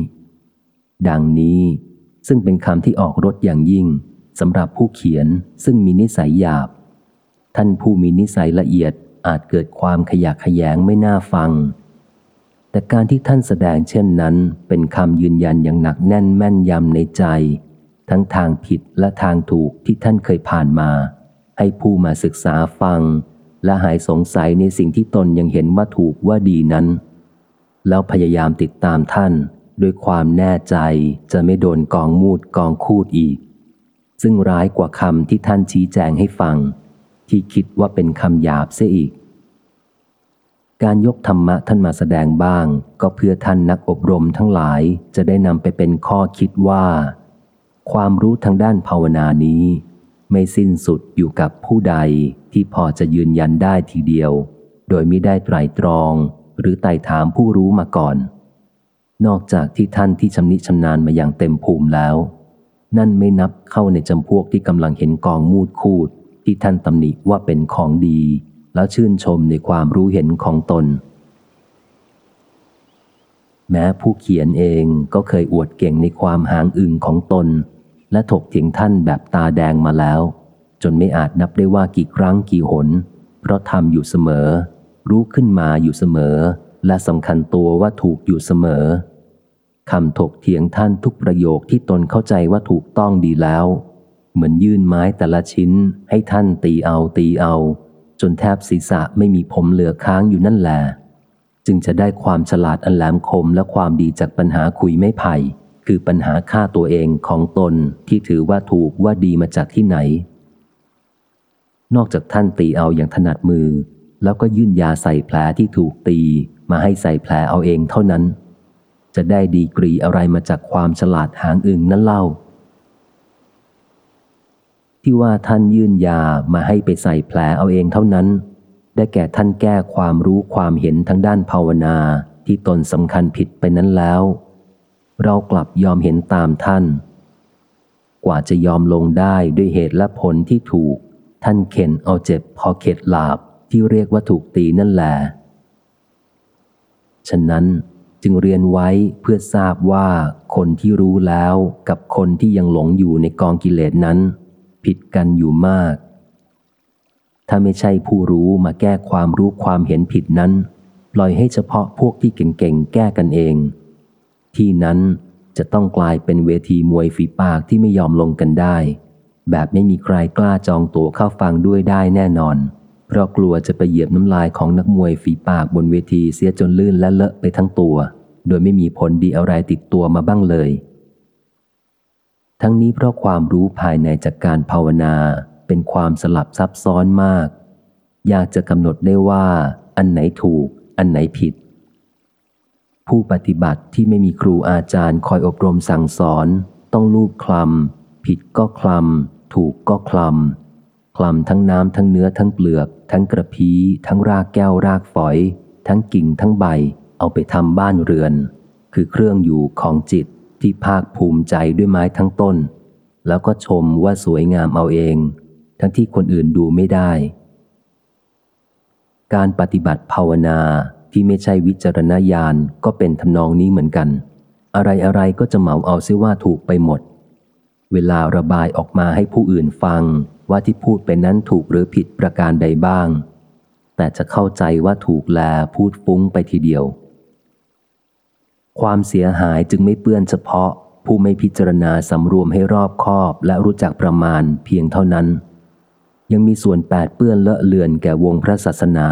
ดังนี้ซึ่งเป็นคำที่ออกรถอย่างยิ่งสำหรับผู้เขียนซึ่งมีนิสัยหยาบ ท่านผู้มีนิสัยละเอียดอาจเกิดความขยะขยงไม่น่าฟัง แต่การที่ท่านแสดงเช่นนั้น เป็นคำยืนยันอย่างหนักแน่นแม่นยำในใจ ทั้งทางผิดและทางถูกที่ท่านเคยผ่านมา ให้ผู้มาศึกษาฟัง และหายสงสัยในสิ่งที่ตนยังเห็นว่าถูกว่าดีนั้น แล้วพยายามติดตามท่านด้วยความแน่ใจจะไม่โดนกองมูดกองคูดอีก ซึ่งร้ายกว่าคำที่ท่านชี้แจงให้ฟัง ที่คิดว่าเป็นคำหยาบเสียอีก การยกธรรมะท่านมาแสดงบ้าง ก็เพื่อท่านนักอบรมทั้งหลายจะได้นำไปเป็นข้อคิดว่า ความรู้ทางด้านภาวนานี้ ไม่สิ้นสุดอยู่กับผู้ใดที่พอจะยืนยันได้ทีเดียว โดยไม่ได้ไตรตรอง หรือไต่ถามผู้รู้มาก่อน นอกจากที่ท่านที่ชำนิชำนาญมาอย่างเต็มภูมิแล้ว นั่นไม่นับเข้าในจำพวกที่กำลังเห็นกองมูดคูดที่ท่านตำหนิว่าเป็นของดี แล้วชื่นชมในความรู้เห็นของตน แม้ผู้เขียนเองก็เคยอวดเก่งในความหางอึงของตน และถกเถียงท่านแบบตาแดงมาแล้ว จนไม่อาจนับได้ว่ากี่ครั้งกี่หน เพราะทำอยู่เสมอ รู้ขึ้นมาอยู่เสมอ และสำคัญตัวว่าถูกอยู่เสมอคำถกเถียงท่านทุกประโยคที่ตนเข้าใจว่าถูกต้องดีแล้ว เหมือนยื่นไม้แต่ละชิ้นให้ท่านตีเอาตีเอา จนแทบศีรษะไม่มีผมเหลือค้างอยู่นั่นแหละจึงจะได้ความฉลาดอันแหลมคมและความดีจากปัญหาคุยไม่ไผ่ คือปัญหาฆ่าตัวเองของตนที่ถือว่าถูกว่าดีมาจากที่ไหน นอกจากท่านตีเอาอย่างถนัดมือ แล้วก็ยื่นยาใส่แผลที่ถูกตีมาให้ใส่แผลเอาเองเท่านั้น จะได้ดีกรีอะไรมาจากความฉลาดหางอึงนั่นเล่า ที่ว่าท่านยื่นยามาให้ไปใส่แผลเอาเองเท่านั้น ได้แก่ท่านแก้ความรู้ความเห็นทางด้านภาวนาที่ตนสำคัญผิดไปนั้นแล้ว เรากลับยอมเห็นตามท่าน กว่าจะยอมลงได้ด้วยเหตุและผลที่ถูก ท่านเข็นเอาเจ็บพอเข็ดหลาบที่เรียกว่าถูกตีนั่นแหละฉะนั้นจึงเรียนไว้เพื่อทราบว่าคนที่รู้แล้วกับคนที่ยังหลงอยู่ในกองกิเลสนั้น ผิดกันอยู่มาก ถ้าไม่ใช่ผู้รู้มาแก้ความรู้ความเห็นผิดนั้น ปล่อยให้เฉพาะพวกที่เก่งๆ แก้กันเอง ที่นั้นจะต้องกลายเป็นเวทีมวยฝีปากที่ไม่ยอมลงกันได้ แบบไม่มีใครกล้าจองตั๋วเข้าฟังด้วยได้แน่นอน เพราะกลัวจะไปเหยียบน้ำลายของนักมวยฝีปากบนเวทีเสียจนลื่นและเลอะไปทั้งตัว โดยไม่มีผลดีอะไรติดตัวมาบ้างเลย ทั้งนี้เพราะความรู้ภายในจากการภาวนาเป็นความสลับซับซ้อนมากอยากจะกำหนดได้ว่าอันไหนถูก อันไหนผิด ผู้ปฏิบัติที่ไม่มีครูอาจารย์คอยอบรมสั่งสอน ต้องลูบคลำผิดก็คลำถูกก็คลำคลำทั้งน้ำทั้งเนื้อทั้งเปลือก ทั้งกระพี้ทั้งรากแก้วรากฝอย ทั้งกิ่งทั้งใบ เอาไปทำบ้านเรือน คือเครื่องอยู่ของจิต ที่ภาคภูมิใจด้วยไม้ทั้งต้น แล้วก็ชมว่าสวยงามเอาเอง ทั้งที่คนอื่นดูไม่ได้ การปฏิบัติภาวนาที่ไม่ใช่วิจารณญาณก็เป็นทำนองนี้เหมือนกัน อะไรอะไรก็จะเหมาเอาซิว่าถูกไปหมด เวลาระบายออกมาให้ผู้อื่นฟังว่าที่พูดไปนั้นถูกหรือผิดประการใดบ้าง แต่จะเข้าใจว่าถูกแลพูดฟุ้งไปทีเดียว ความเสียหายจึงไม่เปื้อนเฉพาะ ผู้ไม่พิจารณาสำรวมให้รอบคอบและรู้จักประมาณเพียงเท่านั้น ยังมีส่วนแปดเปื้อนเลอะเลือนแก่วงพระศาสนา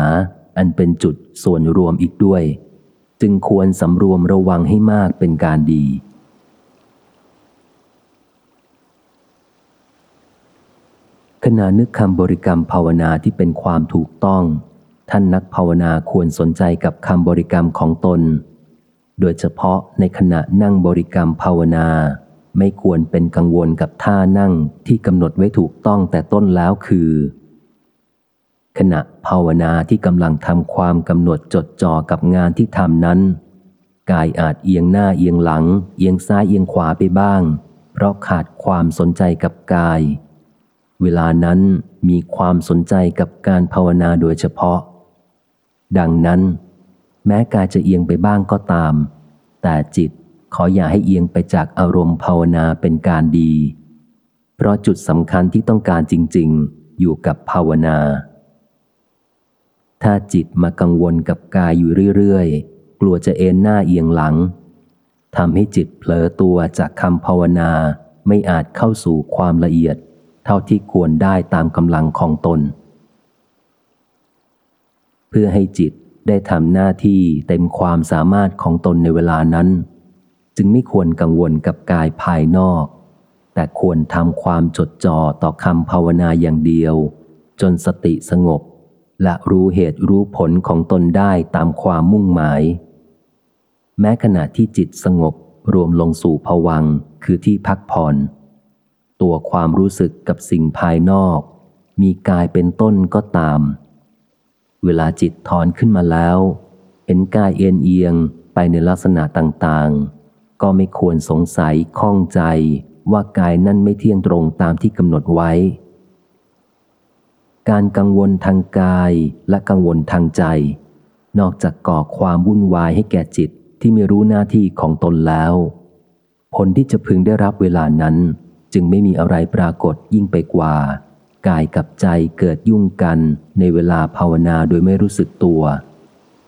อันเป็นจุดส่วนรวมอีกด้วย จึงควรสำรวมระวังให้มากเป็นการดี ขณะนึกคำบริกรรมภาวนาที่เป็นความถูกต้อง ท่านนักภาวนาควรสนใจกับคำบริกรรมของตน โดยเฉพาะในขณะนั่งบริกรรมภาวนา ไม่ควรเป็นกังวลกับท่านั่งที่กำหนดไว้ถูกต้องแต่ต้นแล้วคือ ขณะภาวนาที่กำลังทำความกำหนดจดจ่อกับงานที่ทำนั้น กายอาจเอียงหน้าเอียงหลัง เอียงซ้ายเอียงขวาไปบ้าง เพราะขาดความสนใจกับกาย เวลานั้นมีความสนใจกับการภาวนาโดยเฉพาะ ดังนั้น แม้กายจะเอียงไปบ้างก็ตาม แต่จิตขออย่าให้เอียงไปจากอารมณ์ภาวนาเป็นการดี เพราะจุดสำคัญที่ต้องการจริง ๆ อยู่กับภาวนา ถ้าจิตมากังวลกับกายอยู่เรื่อยๆ กลัวจะเอ็นหน้าเอียงหลังทำให้จิตเผลอตัวจากคำภาวนาไม่อาจเข้าสู่ความละเอียด เท่าที่ควรได้ตามกำลังของตน เพื่อให้จิต ได้ทำหน้าที่เต็มความสามารถของตนในเวลานั้น จึงไม่ควรกังวลกับกายภายนอก แต่ควรทำความจดจ่อต่อคำภาวนาอย่างเดียว จนสติสงบ และรู้เหตุรู้ผลของตนได้ตามความมุ่งหมาย แม้ขณะที่จิตสงบรวมลงสู่ภวังคือที่พักผ่อน ตัวความรู้สึกกับสิ่งภายนอก มีกายเป็นต้นก็ตาม เวลาจิตถอนขึ้นมาแล้ว เห็นกายเอียนเอียงไปในลักษณะต่างๆ ก็ไม่ควรสงสัยข้องใจว่ากายนั่นไม่เที่ยงตรงตามที่กำหนดไว้ การกังวลทางกายและกังวลทางใจ นอกจากก่อความวุ่นวายให้แก่จิตที่ไม่รู้หน้าที่ของตนแล้ว ผลที่จะพึงได้รับเวลานั้น จึงไม่มีอะไรปรากฏยิ่งไปกว่า กายกับใจเกิดยุ่งกันในเวลาภาวนาโดยไม่รู้สึกตัว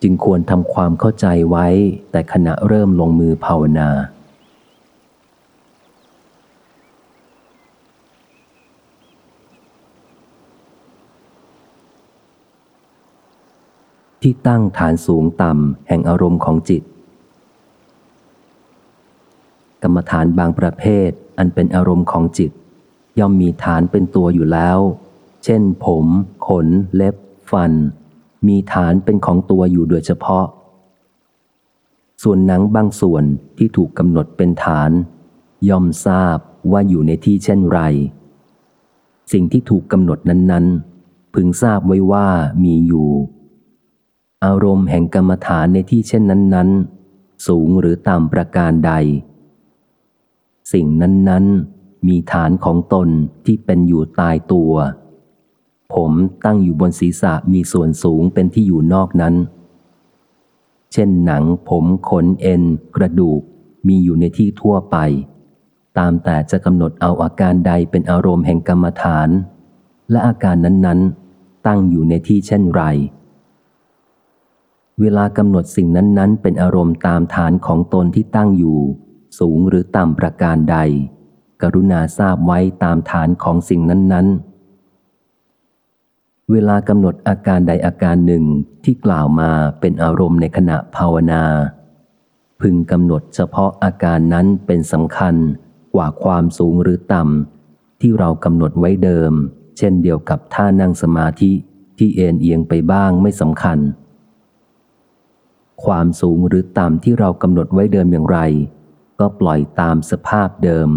จึงควรทำความเข้าใจไว้ แต่ขณะเริ่มลงมือภาวนา ที่ตั้งฐานสูงต่ำแห่งอารมณ์ของจิต กรรมฐานบางประเภทอันเป็นอารมณ์ของจิต ย่อมมีฐานเป็นตัวอยู่แล้ว เช่น ผม ขน เล็บ ฟัน มีฐานเป็นของตัวอยู่โดยเฉพาะ ส่วนหนังบางส่วนที่ถูกกำหนดเป็นฐาน ย่อมทราบว่าอยู่ในที่เช่นไร สิ่งที่ถูกกำหนดนั้น ๆ พึงทราบไว้ว่ามีอยู่ อารมณ์แห่งกรรมฐานในที่เช่นนั้น ๆ สูงหรือต่ำประการใด สิ่งนั้น ๆ มีฐานของตนที่เป็นอยู่ตายตัว ผมตั้งอยู่บนศีรษะมีส่วนสูงเป็นที่อยู่นอกนั้น เช่นหนังผมขนเอ็น กระดูก มีอยู่ในที่ทั่วไป ตามแต่จะกำหนดเอาอาการใดเป็นอารมณ์แห่งกรรมฐาน และอาการนั้นๆ ตั้งอยู่ในที่เช่นไร เวลากำหนดสิ่งนั้นๆ เป็นอารมณ์ตามฐานของตนที่ตั้งอยู่ สูงหรือต่ำประการใด กรุณาทราบไว้ตามฐานของสิ่งนั้น ๆ เวลากำหนดอาการใดอาการหนึ่งที่กล่าวมาเป็นอารมณ์ในขณะภาวนา พึงกำหนดเฉพาะอาการนั้นเป็นสำคัญกว่าความสูงหรือต่ำที่เรากำหนดไว้เดิม เช่นเดียวกับท่านั่งสมาธิที่เอ็นเอียงไปบ้างไม่สำคัญ ความสูงหรือต่ำที่เรากำหนดไว้เดิมอย่างไร ก็ปล่อยตามสภาพเดิม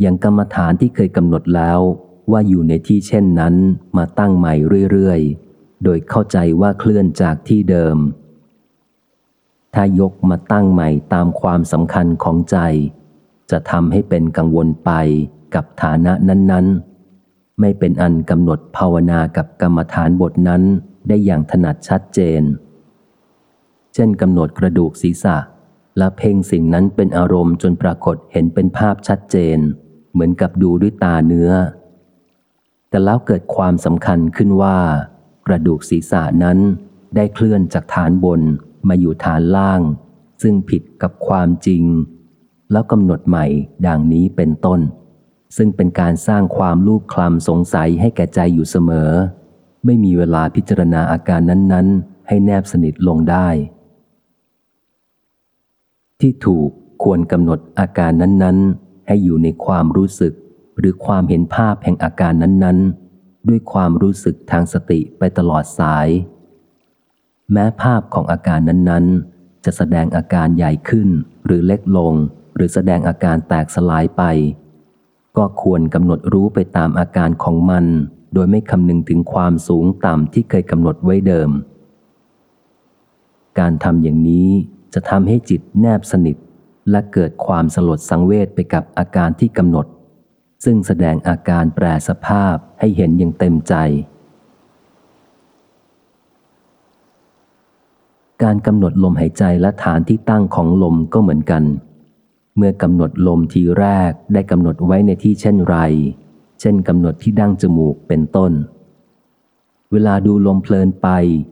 อย่างกรรมฐานที่เคยกำหนดแล้วว่าอยู่ในที่เช่นนั้นมาตั้งใหม่เรื่อยๆ โดยเข้าใจว่าเคลื่อนจากที่เดิม ถ้ายกมาตั้งใหม่ตามความสำคัญของใจ จะทำให้เป็นกังวลไปกับฐานะนั้นๆ ไม่เป็นอันกำหนดภาวนากับกรรมฐานบทนั้นได้อย่างถนัดชัดเจน เช่นกำหนดกระดูกศีรษะ และเพ่งสิ่งนั้นเป็นอารมณ์จนปรากฏเห็นเป็นภาพชัดเจน เหมือนกับดูด้วยตาเนื้อ แต่แล้วเกิดความสำคัญขึ้นว่า กระดูกศีรษะนั้นได้เคลื่อนจากฐานบนมาอยู่ฐานล่าง ซึ่งผิดกับความจริง แล้วกำหนดใหม่ดังนี้เป็นต้น ซึ่งเป็นการสร้างความลูกคลำสงสัยให้แก่ใจอยู่เสมอ ไม่มีเวลาพิจารณาอาการนั้นๆ ให้แนบสนิทลงได้ ที่ถูกควรกำหนดอาการนั้นๆ ให้อยู่ในความรู้สึก หรือความเห็นภาพแห่งอาการนั้นๆ ด้วยความรู้สึกทางสติไปตลอดสาย แม้ภาพของอาการนั้นๆ จะแสดงอาการใหญ่ขึ้นหรือเล็กลง หรือแสดงอาการแตกสลายไป ก็ควรกำหนดรู้ไปตามอาการของมัน โดยไม่คำนึงถึงความสูงต่ำที่เคยกำหนดไว้เดิม การทำอย่างนี้จะทำให้จิตแนบสนิท และเกิดความสลดสังเวชไปกับอาการที่กำหนด ซึ่งแสดงอาการแปรสภาพให้เห็นอย่างเต็มใจ การกำหนดลมหายใจและฐานที่ตั้งของลมก็เหมือนกัน เมื่อกำหนดลมทีแรกได้กำหนดไว้ในที่เช่นไร เช่นกำหนดที่ดั้งจมูกเป็นต้น เวลาดูลมเพลินไป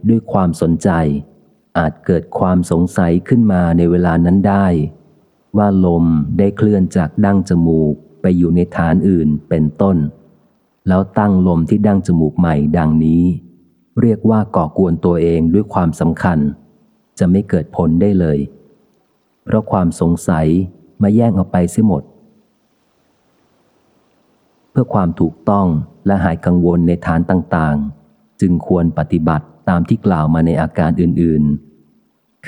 ด้วยความสนใจ อาจเกิดความสงสัยขึ้นมาในเวลานั้นได้ ว่าลมได้เคลื่อนจากดั้งจมูกไปอยู่ในฐานอื่นเป็นต้น แล้วตั้งลมที่ดั้งจมูกใหม่ดังนี้ เรียกว่าก่อกวนตัวเองด้วยความสำคัญ จะไม่เกิดผลได้เลย เพราะความสงสัยมาแย่งเอาไปเสียหมด เพื่อความถูกต้องและหายกังวลในฐานต่างๆ จึงควรปฏิบัติตามที่กล่าวมาในอาการอื่นๆ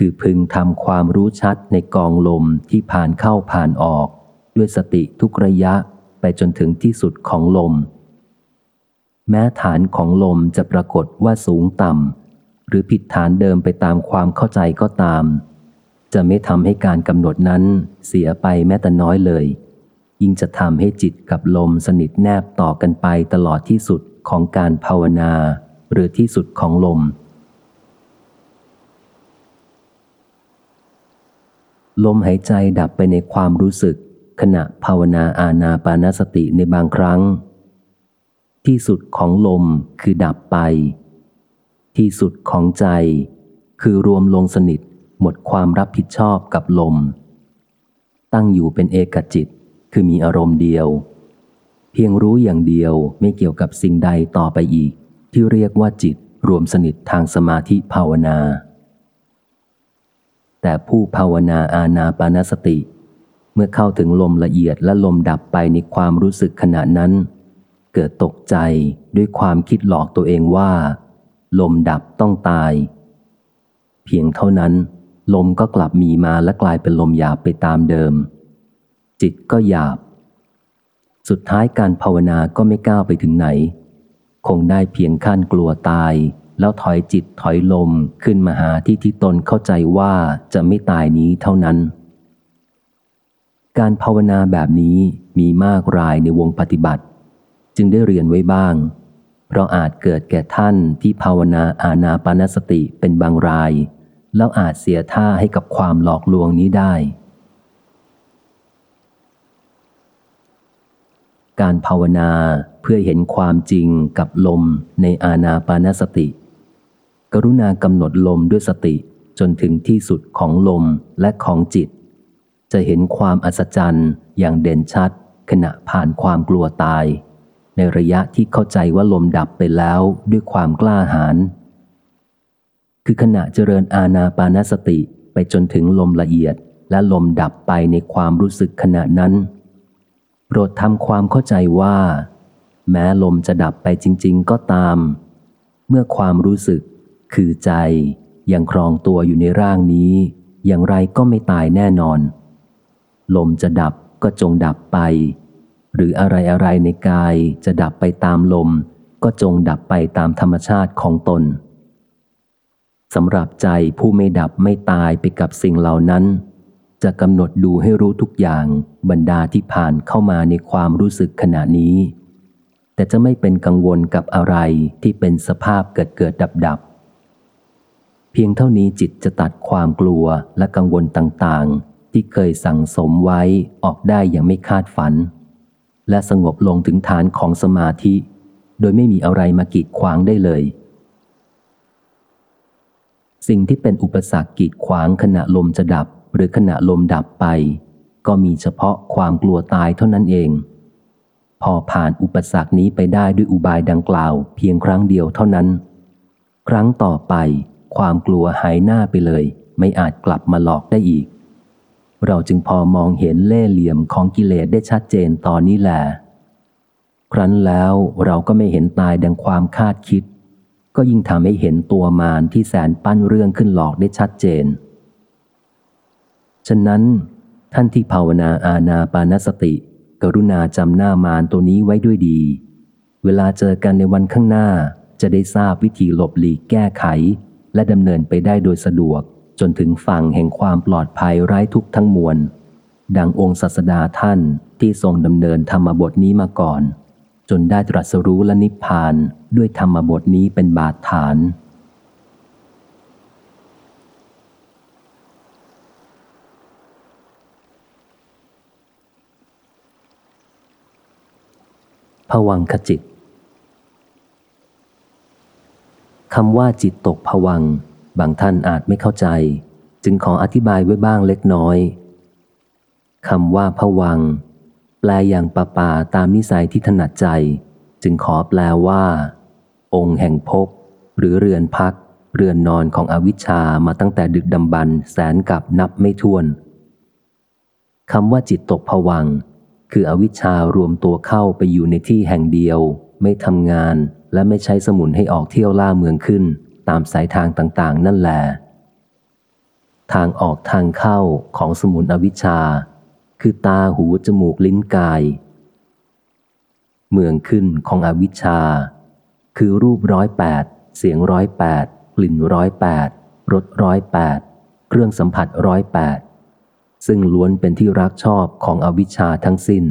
คือพึงทำความรู้ชัดในกองลมที่ผ่านเข้าผ่านออก ด้วยสติทุกระยะไปจนถึงที่สุดของลม แม้ฐานของลมจะปรากฏว่าสูงต่ำหรือผิดฐานเดิมไปตามความเข้าใจก็ตาม จะไม่ทำให้การกำหนดนั้นเสียไปแม้แต่น้อยเลย ยิ่งจะทำให้จิตกับลมสนิทแนบต่อกันไปตลอดที่สุดของการภาวนา หรือที่สุดของลม ลมหายใจดับไปในความรู้สึก ขณะภาวนาอาณาปานสติในบางครั้ง ที่สุดของลมคือดับไป ที่สุดของใจ คือรวมลงสนิทหมดความรับผิดชอบกับลม ตั้งอยู่เป็นเอกจิตคือมีอารมณ์เดียว เพียงรู้อย่างเดียวไม่เกี่ยวกับสิ่งใดต่อไปอีก ที่เรียกว่าจิตรวมสนิททางสมาธิภาวนา แต่ผู้ภาวนาอาณาปานสติ เมื่อเข้าถึงลมละเอียดและลมดับไปในความรู้สึกขณะนั้น เกิดตกใจด้วยความคิดหลอกตัวเองว่า ลมดับต้องตาย เพียงเท่านั้น ลมก็กลับมีมาและกลายเป็นลมหยาบไปตามเดิม จิตก็หยาบ สุดท้ายการภาวนาก็ไม่ก้าวไปถึงไหน คงได้เพียงขั้นกลัวตาย แล้วถอยจิตถอยลมขึ้นมาหาที่ที่ตนเข้าใจว่าจะไม่ตายนี้เท่านั้น การภาวนาแบบนี้มีมากรายในวงปฏิบัติ จึงได้เรียนไว้บ้าง เพราะอาจเกิดแก่ท่านที่ภาวนาอาณาปานสติเป็นบางราย แล้วอาจเสียท่าให้กับความหลอกลวงนี้ได้ การภาวนาเพื่อเห็นความจริงกับลมในอาณาปานสติ กรุณากำหนดลมด้วยสติจนถึงที่สุดของลมและของจิต จะเห็นความอัศจรรย์อย่างเด่นชัด ขณะผ่านความกลัวตาย ในระยะที่เข้าใจว่าลมดับไปแล้วด้วยความกล้าหาญคือขณะเจริญอาณาปานสติไปจนถึงลมละเอียดและลมดับไปในความรู้สึกขณะนั้น โปรดทำความเข้าใจว่า แม้ลมจะดับไปจริง ๆ ก็ตาม เมื่อความรู้สึก คือใจยังครองตัวอยู่ในร่างนี้ อย่างไรก็ไม่ตายแน่นอน ลมจะดับก็จงดับไป หรืออะไรอะไรในกายจะดับไปตามลม ก็จงดับไปตามธรรมชาติของตนสำหรับใจผู้ไม่ดับไม่ตายไปกับสิ่งเหล่านั้น จะกำหนดดูให้รู้ทุกอย่างบรรดาที่ผ่านเข้ามาในความรู้สึกขณะนี้ แต่จะไม่เป็นกังวลกับอะไรที่เป็นสภาพเกิดเกิดดับดับ เพียงเท่านี้จิตจะตัดความกลัวและกังวลต่างๆ ที่เคยสั่งสมไว้ออกได้อย่างไม่คาดฝัน และสงบลงถึงฐานของสมาธิ โดยไม่มีอะไรมากีดขวางได้เลย สิ่งที่เป็นอุปสรรคกีดขวางขณะลมจะดับหรือขณะลมดับไป ก็มีเฉพาะความกลัวตายเท่านั้นเอง พอผ่านอุปสรรคนี้ไปได้ด้วยอุบายดังกล่าว เพียงครั้งเดียวเท่านั้น ครั้งต่อไป ความกลัวหายหน้าไปเลย ไม่อาจกลับมาหลอกได้อีก เราจึงพอมองเห็นเล่เหลี่ยมของกิเลสได้ชัดเจนตอนนี้แหละครั้นแล้วเราก็ไม่เห็นตายดังความคาดคิด ก็ยิ่งทำให้เห็นตัวมารที่แสนปั้นเรื่องขึ้นหลอกได้ชัดเจน ฉะนั้น ท่านที่ภาวนาอาณาปานสติ กรุณาจำหน้ามารตัวนี้ไว้ด้วยดี เวลาเจอกันในวันข้างหน้าจะได้ทราบวิธีหลบหลีกแก้ไข และดำเนินไปได้โดยสะดวกจนถึงฝั่งแห่งความปลอดภัยไร้ทุกข์ทั้งมวล ดังองค์ศาสดาท่านที่ทรงดำเนินธรรมบทนี้มาก่อน จนได้ตรัสรู้และนิพพานด้วยธรรมบทนี้เป็นบาดฐาน ผวังขจิต คำว่าจิตตกผวัง บางท่านอาจไม่เข้าใจ จึงขออธิบายไว้บ้างเล็กน้อยคำว่าผวัง แปลอย่างปะปาตามนิสัยที่ถนัดใจ จึงขอแปลว่า องค์แห่งภพหรือเรือนพัก เรือนนอนของอวิชชามาตั้งแต่ดึกดำบรรแสนกับนับไม่ถ้วนคำว่าจิตตกผวัง คืออวิชชารวมตัวเข้าไปอยู่ในที่แห่งเดียว ไม่ทำงานและไม่ใช้สมุนให้ออกเที่ยวล่าเมืองขึ้น ตามสายทางต่างๆ นั่นแหละทางออกทางเข้าของสมุนอวิชชา คือตาหูจมูกลิ้นกาย เมืองขึ้นของอวิชชา คือรูปร้อยแปดเสียงร้อยแปดกลิ่นร้อยแปดรสร้อยแปดเครื่องสัมผัสร้อยแปดซึ่งล้วนเป็นที่รักชอบของอวิชชาทั้งสิ้น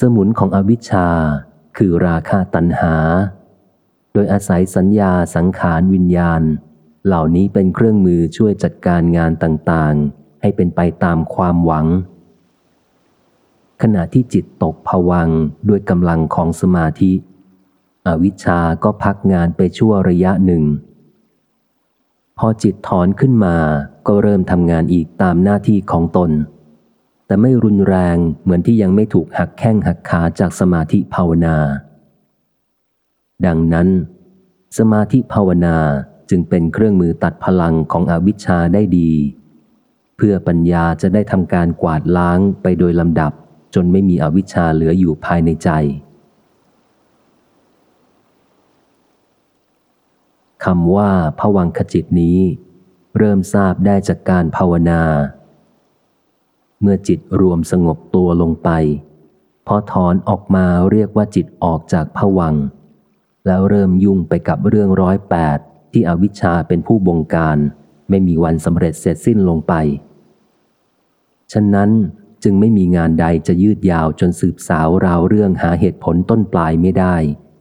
สมุนของอวิชชา คือราคาตัณหา โดยอาศัยสัญญาสังขารวิญญาณ เหล่านี้เป็นเครื่องมือช่วยจัดการงานต่างๆ ให้เป็นไปตามความหวัง ขณะที่จิตตกผวังด้วยกำลังของสมาธิ อวิชชาก็พักงานไปชั่วระยะหนึ่ง พอจิตถอนขึ้นมาก็เริ่มทำงานอีกตามหน้าที่ของตน แต่ไม่รุนแรงเหมือนที่ยังไม่ถูกหักแข้งหักขาจากสมาธิภาวนา ดังนั้น สมาธิภาวนาจึงเป็นเครื่องมือตัดพลังของอวิชชาได้ดี เพื่อปัญญาจะได้ทำการกวาดล้างไปโดยลำดับ จนไม่มีอวิชชาเหลืออยู่ภายในใจคำว่าผวังขจิตนี้ เริ่มทราบได้จากการภาวนา มื่อจิตรวมสงบตัวลงไป พอถอนออกมาเรียกว่าจิตออกจากผวัง แล้วเริ่มยุ่งไปกับเรื่องร้อยแปดที่อวิชชาเป็นผู้บงการ ไม่มีวันสำเร็จเสร็จสิ้นลงไป ฉะนั้นจึงไม่มีงานใดจะยืดยาวจนสืบสาวราวเรื่องหาเหตุผลต้นปลายไม่ได้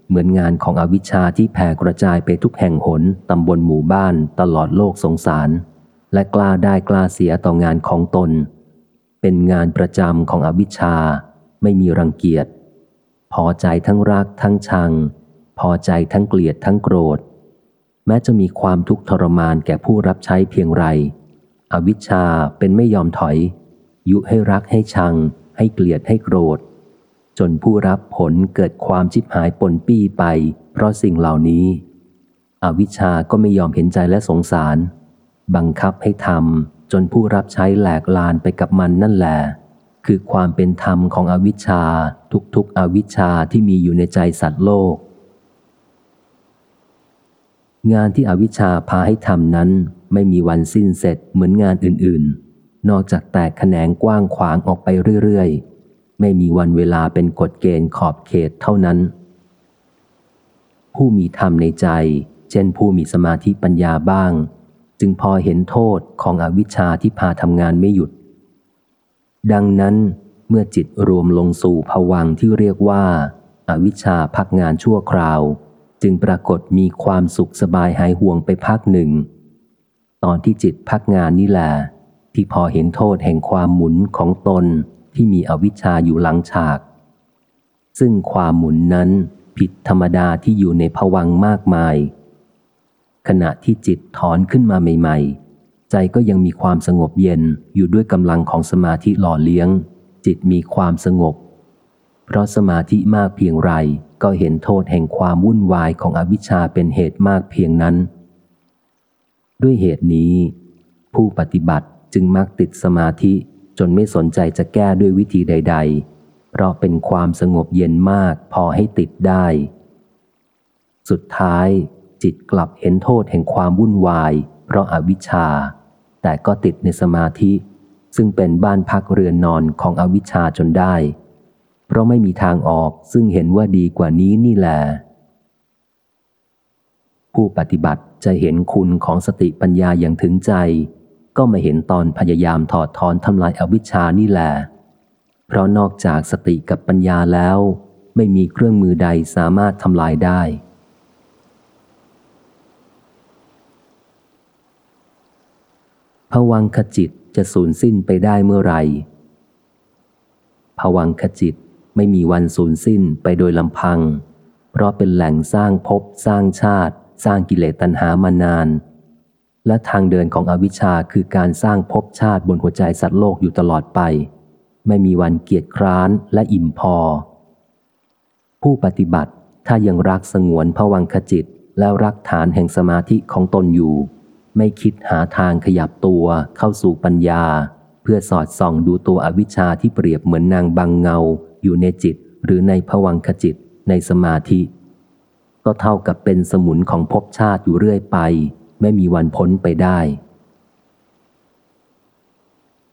เหมือนงานของอวิชชาที่แผ่กระจายไปทุกแห่งหนตำบลหมู่บ้านตลอดโลกสงสาร และกล้าได้กล้าเสียต่องานของตน เป็นงานประจำของอวิชชา ไม่มีรังเกียจ พอใจทั้งรักทั้งชัง พอใจทั้งเกลียดทั้งโกรธ แม้จะมีความทุกข์ทรมานแก่ผู้รับใช้เพียงไร อวิชชาเป็นไม่ยอมถอย ยุให้รักให้ชัง ให้เกลียดให้โกรธ จนผู้รับผลเกิดความชิบหายปนปี้ไป เพราะสิ่งเหล่านี้ อวิชชาก็ไม่ยอมเห็นใจและสงสาร บังคับให้ทำ นผู้รับใช้แหลกลานไปกับมันนั่นแหละคือความเป็นธรรมของอวิชชาทุกๆอวิชชาที่มีอยู่ในใจสัตว์โลก งานที่อวิชชาพาให้ทำนั้นไม่มีวันสิ้นเสร็จเหมือนงานอื่นๆ นอกจากแตกแขนงกว้างขวางออกไปเรื่อยๆ ไม่มีวันเวลาเป็นกฎเกณฑ์ขอบเขตเท่านั้น ผู้มีธรรมในใจ เช่นผู้มีสมาธิปัญญาบ้าง จึงพอเห็นโทษของอวิชชาที่พาทำงานไม่หยุด ดังนั้นเมื่อจิตรวมลงสู่ภวังที่เรียกว่าอาวิชชาพักงานชั่วคราว จึงปรากฏมีความสุขสบายหายห่วงไปพักหนึ่ง ตอนที่จิตพักงานนี่แหละที่พอเห็นโทษแห่งความหมุนของตนที่มีอวิชชาอยู่หลังฉาก ซึ่งความหมุนนั้นผิดธรรมดาที่อยู่ในภวังมากมาย ขณะที่จิตถอนขึ้นมาใหม่ ๆ ใจก็ยังมีความสงบเย็นอยู่ด้วยกำลังของสมาธิหล่อเลี้ยง จิตมีความสงบ เพราะสมาธิมากเพียงไรก็เห็นโทษแห่งความวุ่นวายของอวิชชาเป็นเหตุมากเพียงนั้น ด้วยเหตุนี้ ผู้ปฏิบัติจึงมักติดสมาธิจนไม่สนใจจะแก้ด้วยวิธีใด ๆ เพราะเป็นความสงบเย็นมากพอให้ติดได้ สุดท้าย จิตกลับเห็นโทษแห่งความวุ่นวาย เพราะอาวิชชา แต่ก็ติดในสมาธิ ซึ่งเป็นบ้านพักเรือนนอนของอวิชชาจนได้ เพราะไม่มีทางออกซึ่งเห็นว่าดีกว่านี้นี่แหละผู้ปฏิบัติจะเห็นคุณของสติปัญญาอย่างถึงใจ ก็มาเห็นตอนพยายามถอดถอนทำลายอาวิชชานี่แหละเพราะนอกจากสติกับปัญญาแล้ว ไม่มีเครื่องมือใดสามารถทำลายได้ ภวังคจิตจะสูญสิ้นไปได้เมื่อไหร่ภวังคจิตไม่มีวันสูญสิ้นไปโดยลำพัง เพราะเป็นแหล่งสร้างภพสร้างชาติ สร้างกิเลสตัณหามานาน และทางเดินของอวิชชาคือการสร้างภพชาติบนหัวใจสัตว์โลกอยู่ตลอดไป ไม่มีวันเกียจคร้านและอิ่มพอ ผู้ปฏิบัติถ้ายังรักสงวนภวังคจิตแล้วรักฐานแห่งสมาธิของตนอยู่ ไม่คิดหาทางขยับตัวเข้าสู่ปัญญา เพื่อสอดส่องดูตัวอวิชชาที่เปรียบเหมือนนางบังเงา อยู่ในจิต หรือในผวังขจิต ในสมาธิ ก็เท่ากับเป็นสมุนของภพชาติอยู่เรื่อยไป ไม่มีวันพ้นไปได้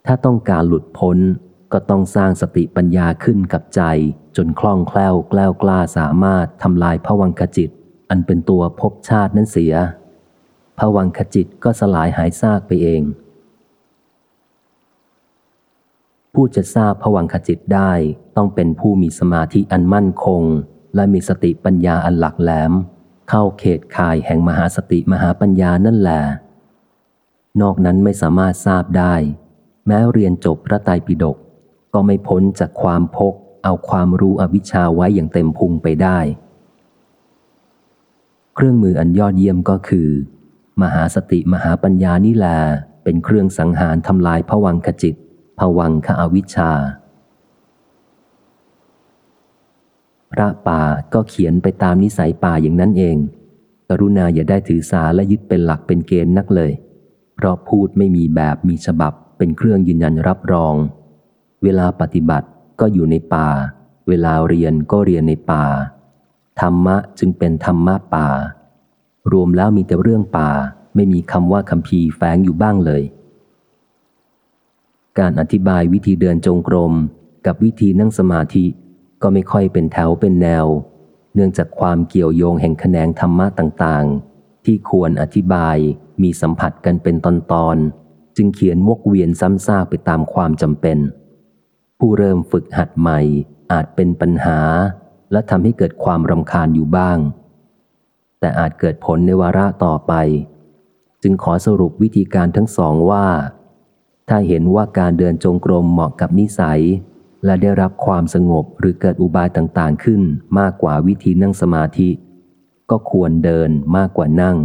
ถ้าต้องการหลุดพ้นก็ต้องสร้างสติปัญญาขึ้นกับใจ จนคล่องแคล่วแกล้วกล้าสามารถทำลายผวังขจิต อันเป็นตัวภพชาตินั้นเสีย วังขจิตก็สลายหายซากไปเอง ผู้จะทราบผวังขจิตได้ต้องเป็นผู้มีสมาธิอันมั่นคง และมีสติปัญญาอันหลักแหลม เข้าเขตข่ายแห่งมหาสติมหาปัญญานั่นแหละ นอกนั้นไม่สามารถทราบได้ แม้เรียนจบพระไตรปิฎกก็ไม่พ้นจากความพก เอาความรู้อวิชชาไว้อย่างเต็มพุงไปได้ เครื่องมืออันยอดเยี่ยมก็คือ มหาสติมหาปัญญานี่แลเป็นเครื่องสังหารทำลายผวังขจิตผวังขอวิชชา พระป่าก็เขียนไปตามนิสัยป่าอย่างนั้นเอง กรุณาอย่าได้ถือสาและยึดเป็นหลักเป็นเกณฑ์นักเลย เพราะพูดไม่มีแบบมีฉบับเป็นเครื่องยืนยันรับรอง เวลาปฏิบัติก็อยู่ในป่า เวลาเรียนก็เรียนในป่า ธรรมะจึงเป็นธรรมะป่า รวมแล้วมีแต่เรื่องป่า ไม่มีคำว่าคำพีแฝงอยู่บ้างเลย การอธิบายวิธีเดินจงกรม กับวิธีนั่งสมาธิ ก็ไม่ค่อยเป็นแถวเป็นแนว เนื่องจากความเกี่ยวโยงแห่งแขนงธรรมะต่างๆ ที่ควรอธิบายมีสัมผัสกันเป็นตอนๆ จึงเขียนวกเวียนซ้ำซากไปตามความจำเป็น ผู้เริ่มฝึกหัดใหม่อาจเป็นปัญหา และทำให้เกิดความรำคาญอยู่บ้าง แต่อาจเกิดผลในวาระต่อไป จึงขอสรุปวิธีการทั้งสองว่า ถ้าเห็นว่าการเดินจงกรมเหมาะกับนิสัย และได้รับความสงบหรือเกิดอุบายต่างๆขึ้นมากกว่าวิธีนั่งสมาธิ ก็ควรเดินมากกว่านั่ง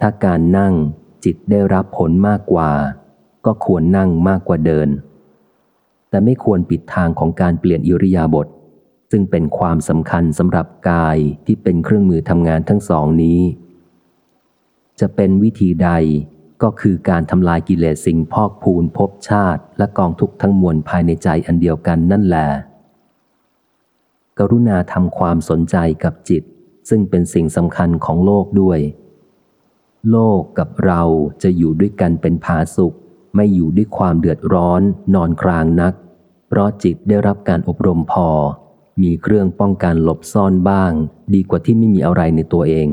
ถ้าการนั่งจิตได้รับผลมากกว่า ก็ควรนั่งมากกว่าเดิน แต่ไม่ควรปิดทางของการเปลี่ยนอิริยาบถ ซึ่งเป็นความสำคัญสำหรับกายที่เป็นเครื่องมือทำงานทั้งสองนี้ จะเป็นวิธีใดก็คือการทำลายกิเลสสิ่งพอกพูนภพชาติ และกองทุกข์ทั้งมวลภายในใจอันเดียวกันนั่นแหละกรุณาทำความสนใจกับจิต ซึ่งเป็นสิ่งสำคัญของโลกด้วย โลกกับเราจะอยู่ด้วยกันเป็นผาสุข ไม่อยู่ด้วยความเดือดร้อน นอนครางนัก เพราะจิตได้รับการอบรมพอ มีเครื่องป้องกันหลบซ่อนบ้าง ดีกว่าที่ไม่มีอะไรในตัวเอง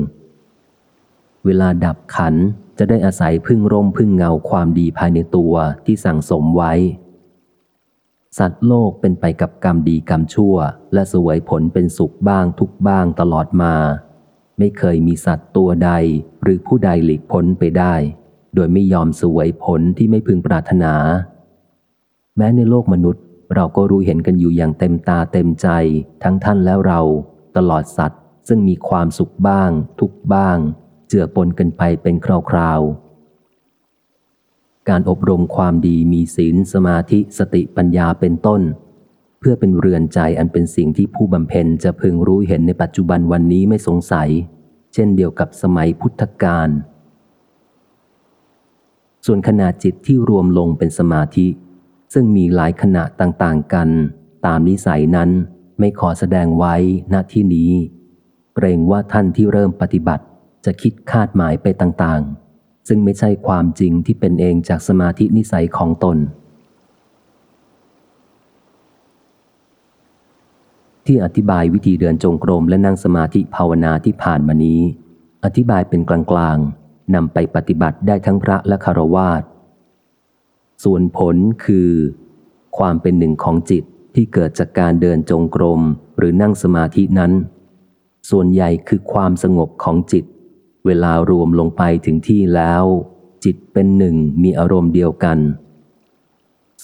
เวลาดับขันจะได้อาศัยพึ่งร่มพึ่งเงาความดีภายในตัวที่สั่งสมไว้ สัตว์โลกเป็นไปกับกรรมดีกรรมชั่ว และสวยผลเป็นสุขบ้างทุกบ้างตลอดมา ไม่เคยมีสัตว์ตัวใดหรือผู้ใดหลีกพ้นไปได้ โดยไม่ยอมสวยผลที่ไม่พึงปรารถนา แม้ในโลกมนุษย์ เราก็รู้เห็นกันอยู่อย่างเต็มตาเต็มใจ ทั้งท่านแล้วเรา ตลอดสัตว์ ซึ่งมีความสุขบ้าง ทุกบ้าง เจือปนกันไปเป็นคราวๆ การอบรมความดีมีศีลสมาธิสติปัญญาเป็นต้น เพื่อเป็นเรือนใจอันเป็นสิ่งที่ผู้บำเพ็ญจะพึงรู้เห็นในปัจจุบันวันนี้ไม่สงสัย เช่นเดียวกับสมัยพุทธกาลส่วนขณะจิตที่รวมลงเป็นสมาธิ ซึ่งมีหลายขณะต่างๆกัน ตามนิสัยนั้นไม่ขอแสดงไว้ณที่นี้ เกรงว่าท่านที่เริ่มปฏิบัติจะคิดคาดหมายไปต่างๆ ซึ่งไม่ใช่ความจริงที่เป็นเองจากสมาธินิสัยของตน ที่อธิบายวิธีเดินจงกรมและนั่งสมาธิภาวนาที่ผ่านมานี้ อธิบายเป็นกลางๆนำไปปฏิบัติได้ทั้งพระและคารวาส ส่วนผลคือ ความเป็นหนึ่งของจิตที่เกิดจากการเดินจงกรมหรือนั่งสมาธินั้น ส่วนใหญ่คือความสงบของจิต เวลารวมลงไปถึงที่แล้ว จิตเป็นหนึ่งมีอารมณ์เดียวกัน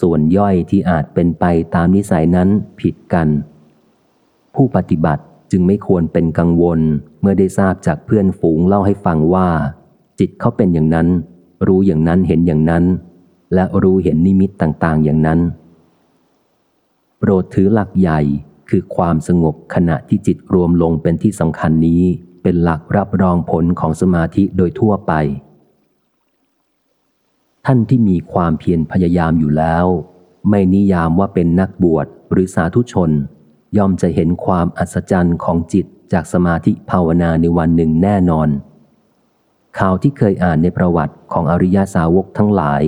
ส่วนย่อยที่อาจเป็นไปตามนิสัยนั้นผิดกัน ผู้ปฏิบัติจึงไม่ควรเป็นกังวลเมื่อได้ทราบจากเพื่อนฝูงเล่าให้ฟังว่า จิตเขาเป็นอย่างนั้น รู้อย่างนั้นเห็นอย่างนั้น และรู้เห็นนิมิตต่างๆ อย่างนั้น โปรดถือหลักใหญ่คือความสงบขณะที่จิตรวมลงเป็นที่สำคัญนี้เป็นหลักรับรองผลของสมาธิโดยทั่วไป ท่านที่มีความเพียรพยายามอยู่แล้ว ไม่นิยามว่าเป็นนักบวชหรือสาธุชน ย่อมจะเห็นความอัศจรรย์ของจิตจากสมาธิภาวนาในวันหนึ่งแน่นอน ข่าวที่เคยอ่านในประวัติของอริยาสาวกทั้งหลาย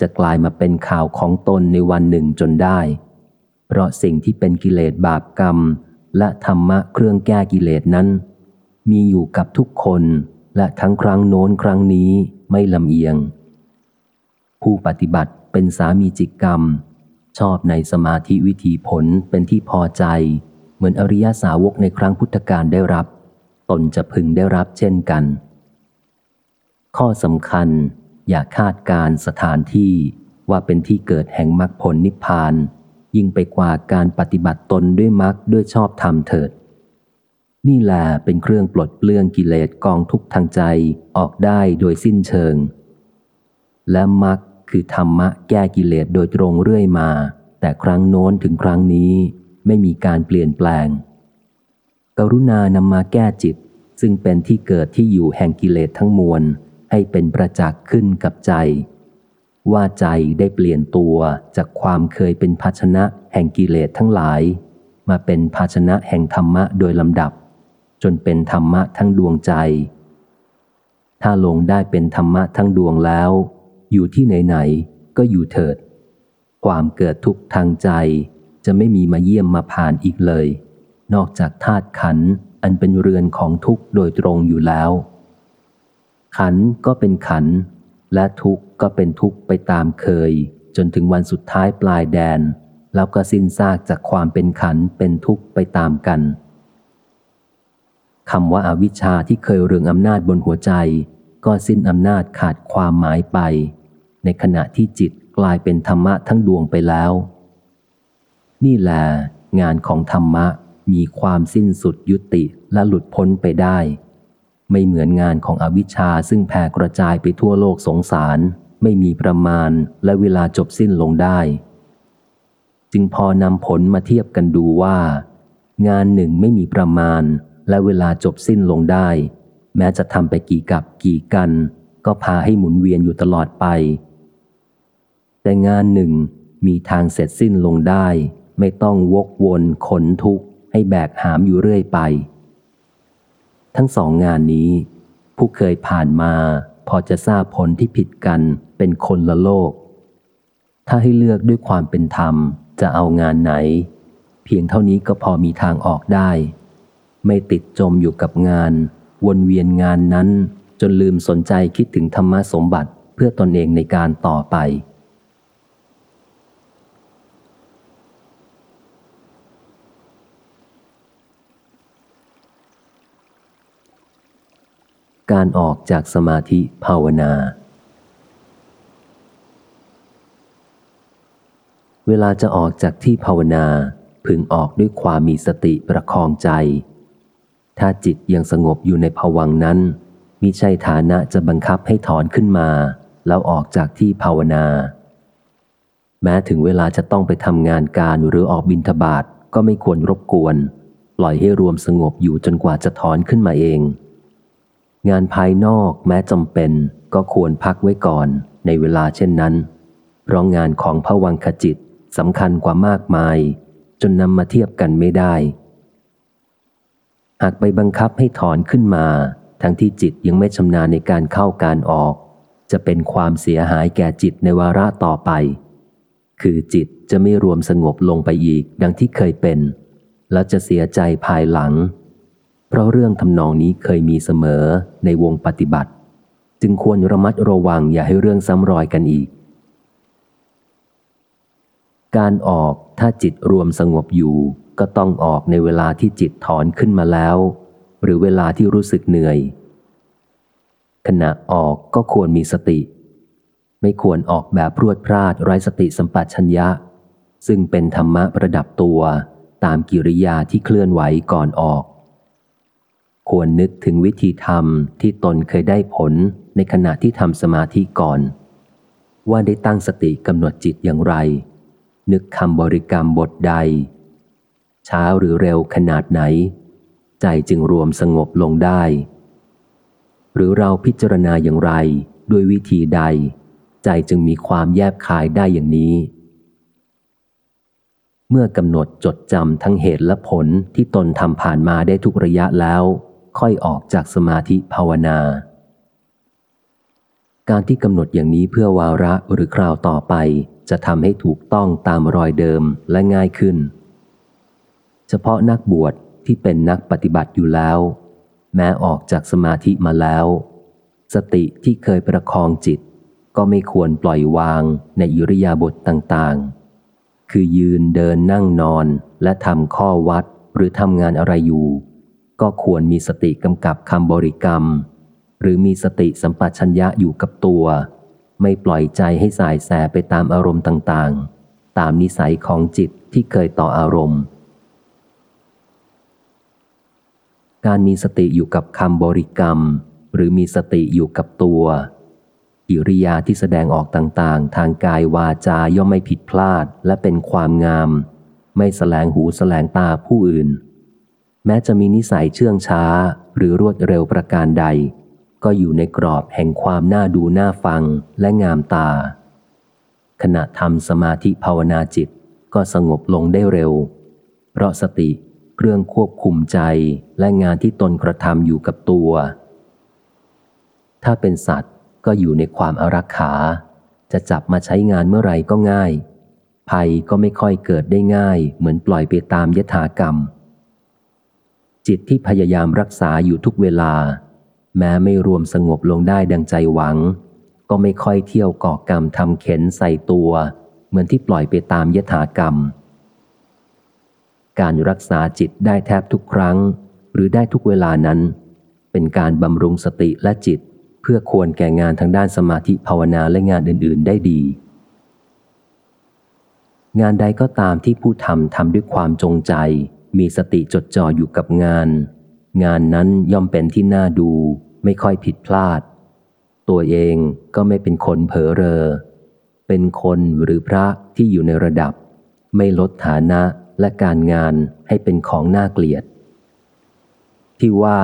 จะกลายมาเป็นข่าวของตนในวันหนึ่งจนได้ เพราะสิ่งที่เป็นกิเลสบาปกรรม และธรรมะเครื่องแก้กิเลสนั้น มีอยู่กับทุกคนและทั้งครั้งโน้นครั้งนี้ไม่ลำเอียง ผู้ปฏิบัติเป็นสามีจิกกรรม ชอบในสมาธิวิธีผลเป็นที่พอใจ เหมือนอริยสาวกในครั้งพุทธกาลได้รับ ตนจะพึงได้รับเช่นกัน ข้อสำคัญ อย่าคาดการสถานที่ว่าเป็นที่เกิดแห่งมรรคผลนิพพาน ยิ่งไปกว่าการปฏิบัติตนด้วยมรรคด้วยชอบธรรมเถิด นี่แหละเป็นเครื่องปลดเปลื้องกิเลสกองทุกทางใจออกได้โดยสิ้นเชิง และมรรคคือธรรมะแก้กิเลสโดยตรงเรื่อยมา แต่ครั้งโน้นถึงครั้งนี้ไม่มีการเปลี่ยนแปลง กรุณานำมาแก้จิต ซึ่งเป็นที่เกิดที่อยู่แห่งกิเลสทั้งมวล ให้เป็นประจักษ์ขึ้นกับใจ ว่าใจได้เปลี่ยนตัวจากความเคยเป็นภาชนะแห่งกิเลสทั้งหลาย มาเป็นภาชนะแห่งธรรมะโดยลำดับ จนเป็นธรรมะทั้งดวงใจ ถ้าลงได้เป็นธรรมะทั้งดวงแล้ว อยู่ที่ไหนๆก็อยู่เถิด ความเกิดทุกข์ทางใจจะไม่มีมาเยี่ยมมาผ่านอีกเลย นอกจากธาตุขันธ์อันเป็นเรือนของทุกข์โดยตรงอยู่แล้ว ขันก็เป็นขัน และทุกข์ก็เป็นทุกข์ไปตามเคย จนถึงวันสุดท้ายปลายแดน แล้วก็สิ้นซากจากความเป็นขันเป็นทุกข์ไปตามกันคำว่าอาวิชชาที่เคยเรืองอำนาจบนหัวใจ ก็สิ้นอำนาจขาดความหมายไป ในขณะที่จิตกลายเป็นธรรมะทั้งดวงไปแล้ว นี่แหละงานของธรรมะมีความสิ้นสุดยุติและหลุดพ้นไปได้ ไม่เหมือนงานของอวิชชาซึ่งแผ่กระจายไปทั่วโลกสงสาร ไม่มีประมาณและเวลาจบสิ้นลงได้ จึงพอนำผลมาเทียบกันดูว่า งานหนึ่งไม่มีประมาณและเวลาจบสิ้นลงได้ แม้จะทำไปกี่กับกี่กัน ก็พาให้หมุนเวียนอยู่ตลอดไป แต่งานหนึ่งมีทางเสร็จสิ้นลงได้ ไม่ต้องวกวนขนทุกข์ให้แบกหามอยู่เรื่อยไป ทั้งสองงานนี้ ผู้เคยผ่านมาพอจะทราบผลที่ผิดกันเป็นคนละโลก ถ้าให้เลือกด้วยความเป็นธรรมจะเอางานไหน เพียงเท่านี้ก็พอมีทางออกได้ ไม่ติดจมอยู่กับงาน วนเวียนงานนั้น จนลืมสนใจคิดถึงธรรมสมบัติเพื่อตนเองในการต่อไป การออกจากสมาธิภาวนา เวลาจะออกจากที่ภาวนา พึงออกด้วยความมีสติประคองใจ ถ้าจิตยังสงบอยู่ในภวังนั้นมิใช่ฐานะจะบังคับให้ถอนขึ้นมา แล้วออกจากที่ภาวนา แม้ถึงเวลาจะต้องไปทำงานการหรือออกบินทบาทก็ไม่ควรรบกวน ปล่อยให้รวมสงบอยู่จนกว่าจะถอนขึ้นมาเอง งานภายนอกแม้จำเป็นก็ควรพักไว้ก่อนในเวลาเช่นนั้น เพราะงานของพระวังขจิตสำคัญกว่ามากมาย จนนำมาเทียบกันไม่ได้ หากไปบังคับให้ถอนขึ้นมา ทั้งที่จิตยังไม่ชำนาญในการเข้าการออก จะเป็นความเสียหายแก่จิตในวาระต่อไป คือจิตจะไม่รวมสงบลงไปอีกดังที่เคยเป็น แล้วจะเสียใจภายหลัง ราะเรื่องทำนองนี้เคยมีเสมอในวงปฏิบัติ จึงควรระมัดระวังอย่าให้เรื่องซ้ำรอยกันอีก การออกถ้าจิตรวมสงบอยู่ก็ต้องออกในเวลาที่จิตถอนขึ้นมาแล้ว หรือเวลาที่รู้สึกเหนื่อย ขณะออกก็ควรมีสติ ไม่ควรออกแบบพรวดพลาดไร้สติสัมปชัญญะ ซึ่งเป็นธรรมะประดับตัวตามกิริยาที่เคลื่อนไหวก่อนออก ควรนึกถึงวิธีทำที่ตนเคยได้ผลในขณะที่ทำสมาธิก่อน ว่าได้ตั้งสติกำหนดจิตอย่างไร นึกคำบริกรรมบทใด ช้าหรือเร็วขนาดไหน ใจจึงรวมสงบลงได้ หรือเราพิจารณาอย่างไรด้วยวิธีใด ใจจึงมีความแยบคายได้อย่างนี้ เมื่อกำหนดจดจำทั้งเหตุและผลที่ตนทำผ่านมาได้ทุกระยะแล้ว ค่อยออกจากสมาธิภาวนา การที่กำหนดอย่างนี้เพื่อวาระหรือคราวต่อไป จะทำให้ถูกต้องตามรอยเดิมและง่ายขึ้น เฉพาะนักบวชที่เป็นนักปฏิบัติอยู่แล้ว แม้ออกจากสมาธิมาแล้ว สติที่เคยประคองจิต ก็ไม่ควรปล่อยวางในอิริยาบถต่างๆ คือยืนเดินนั่งนอนและทำข้อวัดหรือทำงานอะไรอยู่ ก็ควรมีสติกำกับคำบริกรรม หรือมีสติสัมปชัญญะอยู่กับตัว ไม่ปล่อยใจให้สายแสไปตามอารมณ์ต่างๆ ตามนิสัยของจิตที่เคยต่ออารมณ์ การมีสติอยู่กับคำบริกรรม หรือมีสติอยู่กับตัวอิริยาที่แสดงออกต่างๆ ทางกายวาจาย่อมไม่ผิดพลาดและเป็นความงาม ไม่แสลงหูแสลงตาผู้อื่น แม้จะมีนิสัยเชื่องช้าหรือรวดเร็วประการใด ก็อยู่ในกรอบแห่งความน่าดูน่าฟังและงามตา ขณะทำสมาธิภาวนาจิตก็สงบลงได้เร็ว เพราะสติเครื่องควบคุมใจและงานที่ตนกระทำอยู่กับตัว ถ้าเป็นสัตว์ก็อยู่ในความอารักขา จะจับมาใช้งานเมื่อไหร่ก็ง่าย ภัยก็ไม่ค่อยเกิดได้ง่ายเหมือนปล่อยไปตามยถากรรม จิตที่พยายามรักษาอยู่ทุกเวลา แม้ไม่รวมสงบลงได้ดังใจหวัง ก็ไม่ค่อยเที่ยวก่อกรรมทำเข็นใส่ตัว เหมือนที่ปล่อยไปตามยถากรรม การรักษาจิตได้แทบทุกครั้ง หรือได้ทุกเวลานั้น เป็นการบำรุงสติและจิต เพื่อควรแก่งานทางด้านสมาธิภาวนาและงานอื่น ๆ ได้ดี งานใดก็ตามที่ผู้ทำทำด้วยความจงใจ มีสติจดจ่ออยู่กับงาน งานนั้นย่อมเป็นที่น่าดูไม่ค่อยผิดพลาด ตัวเองก็ไม่เป็นคนเผลอเรอ เป็นคนหรือพระที่อยู่ในระดับ ไม่ลดฐานะและการงานให้เป็นของน่าเกลียด ที่ว่า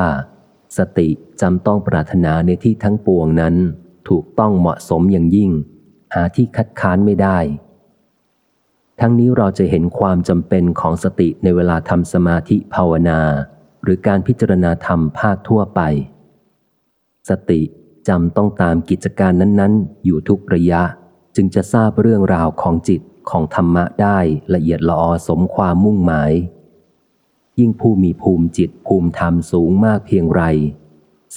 สติจำต้องปรารถนาในที่ทั้งปวงนั้น ถูกต้องเหมาะสมอย่างยิ่ง หาที่คัดค้านไม่ได้ ทั้งนี้เราจะเห็นความจำเป็นของสติในเวลาทำสมาธิภาวนา หรือการพิจารณาธรรมภาคทั่วไป สติจำต้องตามกิจการนั้นๆ อยู่ทุกระยะ จึงจะทราบเรื่องราวของจิตของธรรมะได้ละเอียดละออสมความมุ่งหมาย ยิ่งผู้มีภูมิจิตภูมิธรรมสูงมากเพียงไร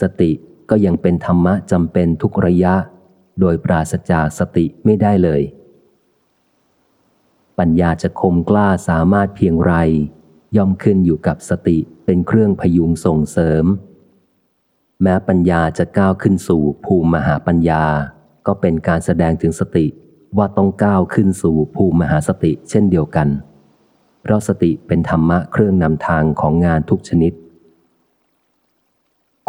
สติก็ยังเป็นธรรมะจำเป็นทุกระยะ โดยปราศจากสติไม่ได้เลย ปัญญาจะคมกล้าสามารถเพียงไร ย่อมขึ้นอยู่กับสติเป็นเครื่องพยุงส่งเสริม แม้ปัญญาจะก้าวขึ้นสู่ภูมิมหาปัญญา ก็เป็นการแสดงถึงสติว่าต้องก้าวขึ้นสู่ภูมิมหาสติเช่นเดียวกัน เพราะสติเป็นธรรมะเครื่องนำทางของงานทุกชนิด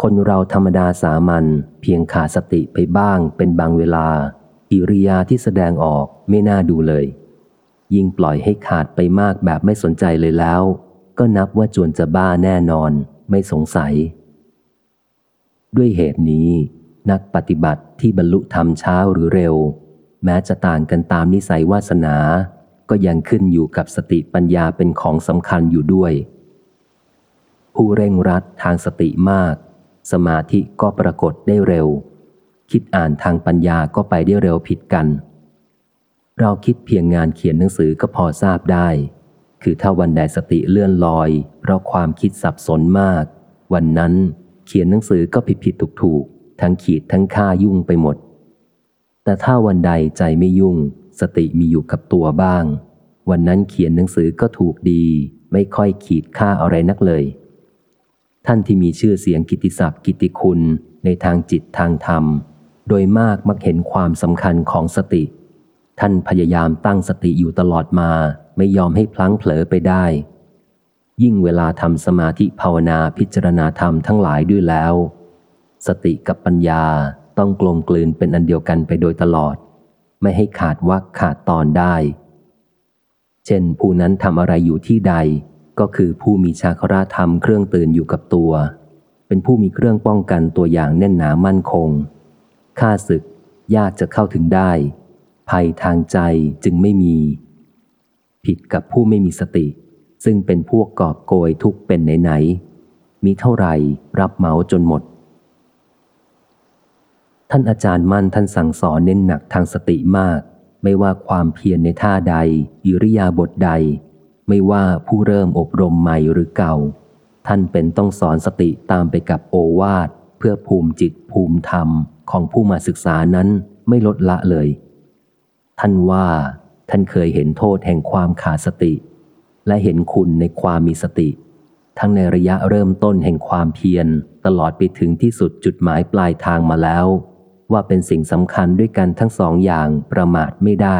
คนเราธรรมดาสามัญเพียงขาดสติไปบ้างเป็นบางเวลา อิริยาที่แสดงออกไม่น่าดูเลย ยิ่งปล่อยให้ขาดไปมากแบบไม่สนใจเลยแล้ว ก็นับว่าจวนจะบ้าแน่นอน ไม่สงสัย ด้วยเหตุนี้ นักปฏิบัติที่บรรลุธรรมเช้าหรือเร็ว แม้จะต่างกันตามนิสัยวาสนา ก็ยังขึ้นอยู่กับสติปัญญาเป็นของสำคัญอยู่ด้วย ผู้เร่งรัดทางสติมาก สมาธิก็ปรากฏได้เร็ว คิดอ่านทางปัญญาก็ไปได้เร็วผิดกัน เราคิดเพียงงานเขียนหนังสือก็พอทราบได้ คือถ้าวันใดสติเลื่อนลอย เพราะความคิดสับสนมาก วันนั้นเขียนหนังสือก็ผิดผิดถูกถูกทั้งขีดทั้งค่ายุ่งไปหมด แต่ถ้าวันใดใจไม่ยุ่ง สติมีอยู่กับตัวบ้าง วันนั้นเขียนหนังสือก็ถูกดี ไม่ค่อยขีดค่าอะไรนักเลย ท่านที่มีชื่อเสียงกิติศัพท์กิติคุณในทางจิตทางธรรม โดยมากมักเห็นความสำคัญของสติ ท่านพยายามตั้งสติอยู่ตลอดมาไม่ยอมให้พลั้งเผลอไปได้ ยิ่งเวลาทำสมาธิภาวนาพิจารณาธรรมทั้งหลายด้วยแล้ว สติกับปัญญาต้องกลมกลืนเป็นอันเดียวกันไปโดยตลอด ไม่ให้ขาดวักขาดตอนได้ เช่นผู้นั้นทำอะไรอยู่ที่ใด ก็คือผู้มีชาคราธรรมเครื่องตื่นอยู่กับตัว เป็นผู้มีเครื่องป้องกันตัวอย่างแน่นหนามั่นคง ค่าศึกยากจะเข้าถึงได้ ภัยทางใจจึงไม่มี ผิดกับผู้ไม่มีสติ ซึ่งเป็นพวกกอบโกยทุกเป็นไหนๆมีเท่าไหร่รับเหมาจนหมด ท่านอาจารย์มั่นท่านสั่งสอนเน้นหนักทางสติมาก ไม่ว่าความเพียรในท่าใดอิริยาบถใด ไม่ว่าผู้เริ่มอบรมใหม่หรือเก่า ท่านเป็นต้องสอนสติตามไปกับโอวาทเพื่อภูมิจิตภูมิธรรมของผู้มาศึกษานั้นไม่ลดละเลย ท่านว่าท่านเคยเห็นโทษแห่งความขาดสติ และเห็นคุณในความมีสติ ทั้งในระยะเริ่มต้นแห่งความเพียร ตลอดไปถึงที่สุดจุดหมายปลายทางมาแล้ว ว่าเป็นสิ่งสำคัญด้วยกันทั้งสองอย่างประมาทไม่ได้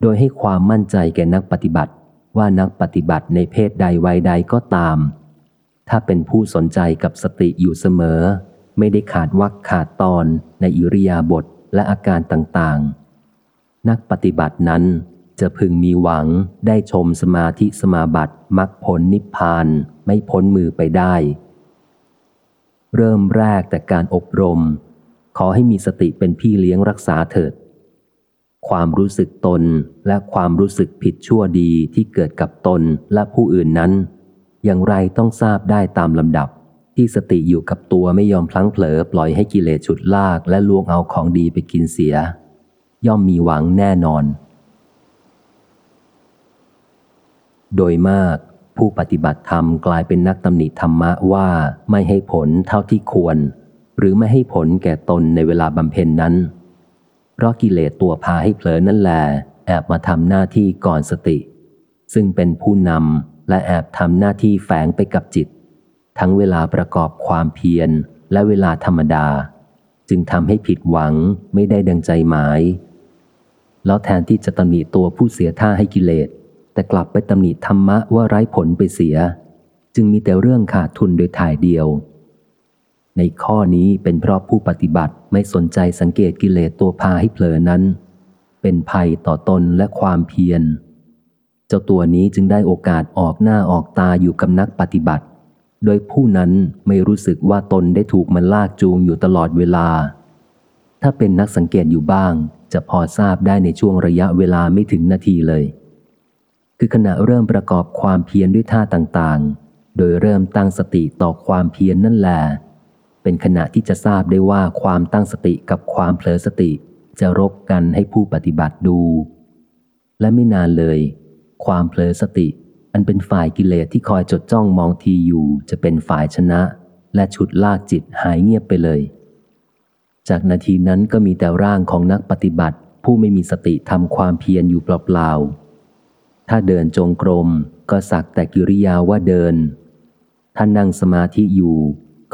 โดยให้ความมั่นใจแก่นักปฏิบัติ ว่านักปฏิบัติในเพศใดวัยใดก็ตาม ถ้าเป็นผู้สนใจกับสติอยู่เสมอ ไม่ได้ขาดวักขาดตอนในอิริยาบถและอาการต่างๆ นักปฏิบัตินั้นจะพึงมีหวังได้ชมสมาธิสมาบัติมักผลนิพพานไม่พ้นมือไปได้ เริ่มแรกแต่การอบรม ขอให้มีสติเป็นพี่เลี้ยงรักษาเถิด ความรู้สึกตนและความรู้สึกผิดชั่วดีที่เกิดกับตนและผู้อื่นนั้น อย่างไรต้องทราบได้ตามลำดับ ที่สติอยู่กับตัวไม่ยอมพลั้งเผลอปล่อยให้กิเลสฉุดลากและลวงเอาของดีไปกินเสีย ย่อมมีหวังแน่นอน โดยมากผู้ปฏิบัติธรรมกลายเป็นนักตำหนิธรรมะว่าไม่ให้ผลเท่าที่ควร หรือไม่ให้ผลแก่ตนในเวลาบำเพ็ญนนั้น เพราะกิเลสตัวพาให้เผลอนั่นแหละแอบมาทำหน้าที่ก่อนสติ ซึ่งเป็นผู้นำและแอบทำหน้าที่แฝงไปกับจิต ทั้งเวลาประกอบความเพียรและเวลาธรรมดา จึงทำให้ผิดหวังไม่ได้ดังใจหมาย แล้วแทนที่จะตำหนิตัวผู้เสียท่าให้กิเลส แต่กลับไปตำหนิธรรมะว่าไร้ผลไปเสีย จึงมีแต่เรื่องขาดทุนโดยถ่ายเดียว ในข้อนี้เป็นเพราะผู้ปฏิบัติไม่สนใจสังเกตกิเลสตัวพาให้เผลอนั้น เป็นภัยต่อตนและความเพียร เจ้าตัวนี้จึงได้โอกาสออกหน้าออกตาอยู่กับนักปฏิบัติ โดยผู้นั้นไม่รู้สึกว่าตนได้ถูกมันลากจูงอยู่ตลอดเวลา ถ้าเป็นนักสังเกตอยู่บ้าง จะพอทราบได้ในช่วงระยะเวลาไม่ถึงนาทีเลย คือขณะเริ่มประกอบความเพียรด้วยท่าต่างๆ โดยเริ่มตั้งสติต่อความเพียรนนั่นแหละเป็นขณะที่จะทราบได้ว่าความตั้งสติกับความเผลอสติจะรบกันให้ผู้ปฏิบัติดู และไม่นานเลย ความเผลอสติ อันเป็นฝ่ายกิเลสที่คอยจดจ้องมองทีอยู่จะเป็นฝ่ายชนะ และฉุดลากจิตหายเงียบไปเลย จากนาทีนั้นก็มีแต่ร่างของนักปฏิบัติ ผู้ไม่มีสติทำความเพียรอยู่เปล่าๆ ถ้าเดินจงกรมก็สักแต่กิริยาว่าเดิน ถ้านั่งสมาธิอยู่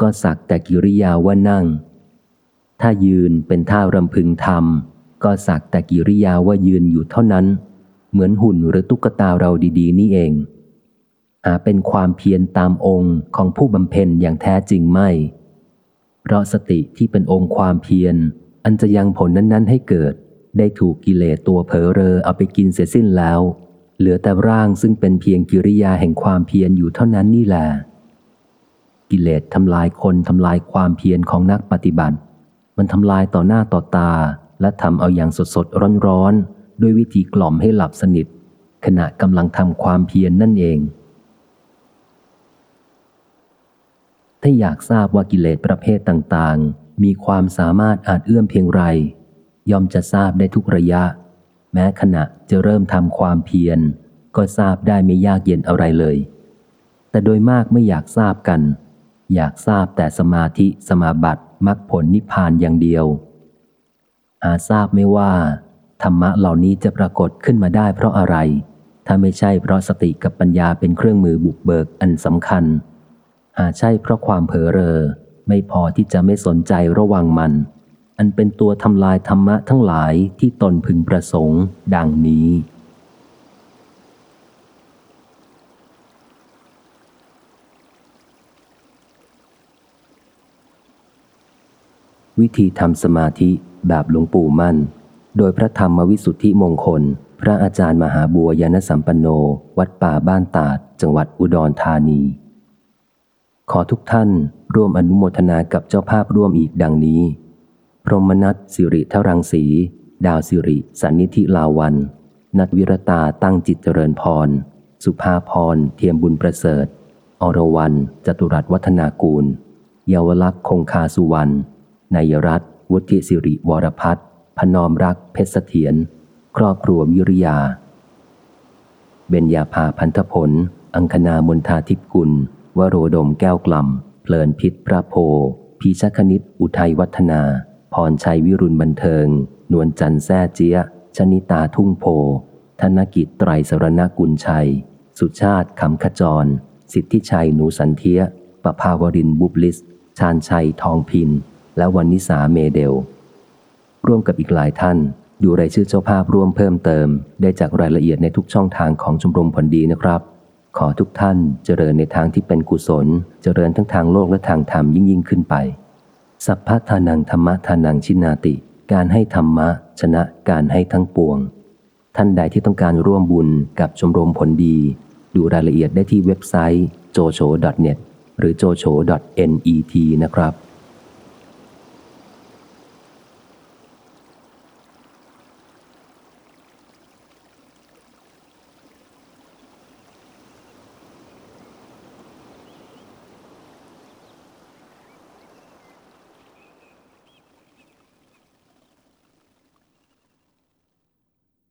ก็สักแต่กิริยาว่านั่ง ถ้ายืนเป็นท่ารำพึงทำก็สักแต่กิริยาว่ายืนอยู่เท่านั้น เหมือนหุ่นหรือตุ๊กตาเราดีๆ นี่เองหาเป็นความเพียรตามองค์ของผู้บำเพ็ญอย่างแท้จริงไม่ เพราะสติที่เป็นองค์ความเพียร อันจะยังผลนั้นๆ ให้เกิด ได้ถูกกิเลสตัวเผลอเรอเอาไปกินเสียสิ้นแล้ว เหลือแต่ร่างซึ่งเป็นเพียงกิริยาแห่งความเพียรอยู่เท่านั้นนี่แหละกิเลสทำลายคนทำลายความเพียรของนักปฏิบัติ มันทำลายต่อหน้าต่อตา และทำเอาอย่างสดสดร้อนร้อนด้วยวิธีกล่อมให้หลับสนิท ขณะกำลังทำความเพียรนนั่นเอง ถ้าอยากทราบว่ากิเลสประเภทต่างๆ มีความสามารถอาจเอื้อมเพียงไร ย่อมจะทราบได้ทุกระยะ แม้ขณะจะเริ่มทำความเพียร ก็ทราบได้ไม่ยากเย็นอะไรเลย แต่โดยมากไม่อยากทราบกัน อยากทราบแต่สมาธิสมาบัติมรรคผลนิพพานอย่างเดียว อาทราบไม่ว่า ธรรมะเหล่านี้จะปรากฏขึ้นมาได้เพราะอะไร ถ้าไม่ใช่เพราะสติกับปัญญาเป็นเครื่องมือบุกเบิกอันสำคัญ หาจใช่เพราะความเผลอเรอ ไม่พอที่จะไม่สนใจระวังมัน อันเป็นตัวทำลายธรรมะทั้งหลายที่ตนพึงประสงค์ ดังนี้วิธีทำสมาธิแบบหลวงปู่มั่น โดยพระธรรมวิสุทธิมงคล พระอาจารย์มหาบัวยานสัมปันโน วัดป่าบ้านตาด จังหวัดอุดรธานี ขอทุกท่านร่วมอนุโมทนากับเจ้าภาพร่วมอีกดังนี้ พรหมนัทสิริทรังสี ดาวสิริ สันนิธิลาวัน นัทวิรตาตั้งจิตเจริญพร สุภาพร เทียมบุญประเสริฐ อรวรรณจตุรัสวัฒนากูล เยาวลักษณ์คงคาสุวรรณนายรัตวุฒิสิริวรพัฒน์พนอมรักเพชรเสถียรครอบครัววิริยา เบญญาภาพันธพลอังคณามนทาทิพกุล วโรดมแก้วกล่ำเพลินพิษพระโพพีชคณิต อุทัยวัฒนา พรชัยวิรุณบันเทิง นวลจันทร์แซ่เจียชนิตาทุ่งโพ ธนกิจไตรสรณกุลชัย สุชาติขำขจร สิทธิชัยหนูสันเทียประภาวรินบุบลิส ชาญชัยทองพิน และวันนิสาเมเดล ร่วมกับอีกหลายท่าน ดูรายชื่อเจ้าภาพร่วมเพิ่มเติม ได้จากรายละเอียดในทุกช่องทางของชมรมผลดีนะครับ ขอทุกท่านเจริญในทางที่เป็นกุศล เจริญทั้งทางโลกและทางธรรมยิ่งยิ่งขึ้นไป สัพพะทานังธรรมะทานังชินาติ การให้ธรรมะ ชนะการให้ทั้งปวง ท่านใดที่ต้องการร่วมบุญกับชมรมผลดี ดูรายละเอียดได้ที่เว็บไซต์ jocho.net หรือ jocho.net นะครับ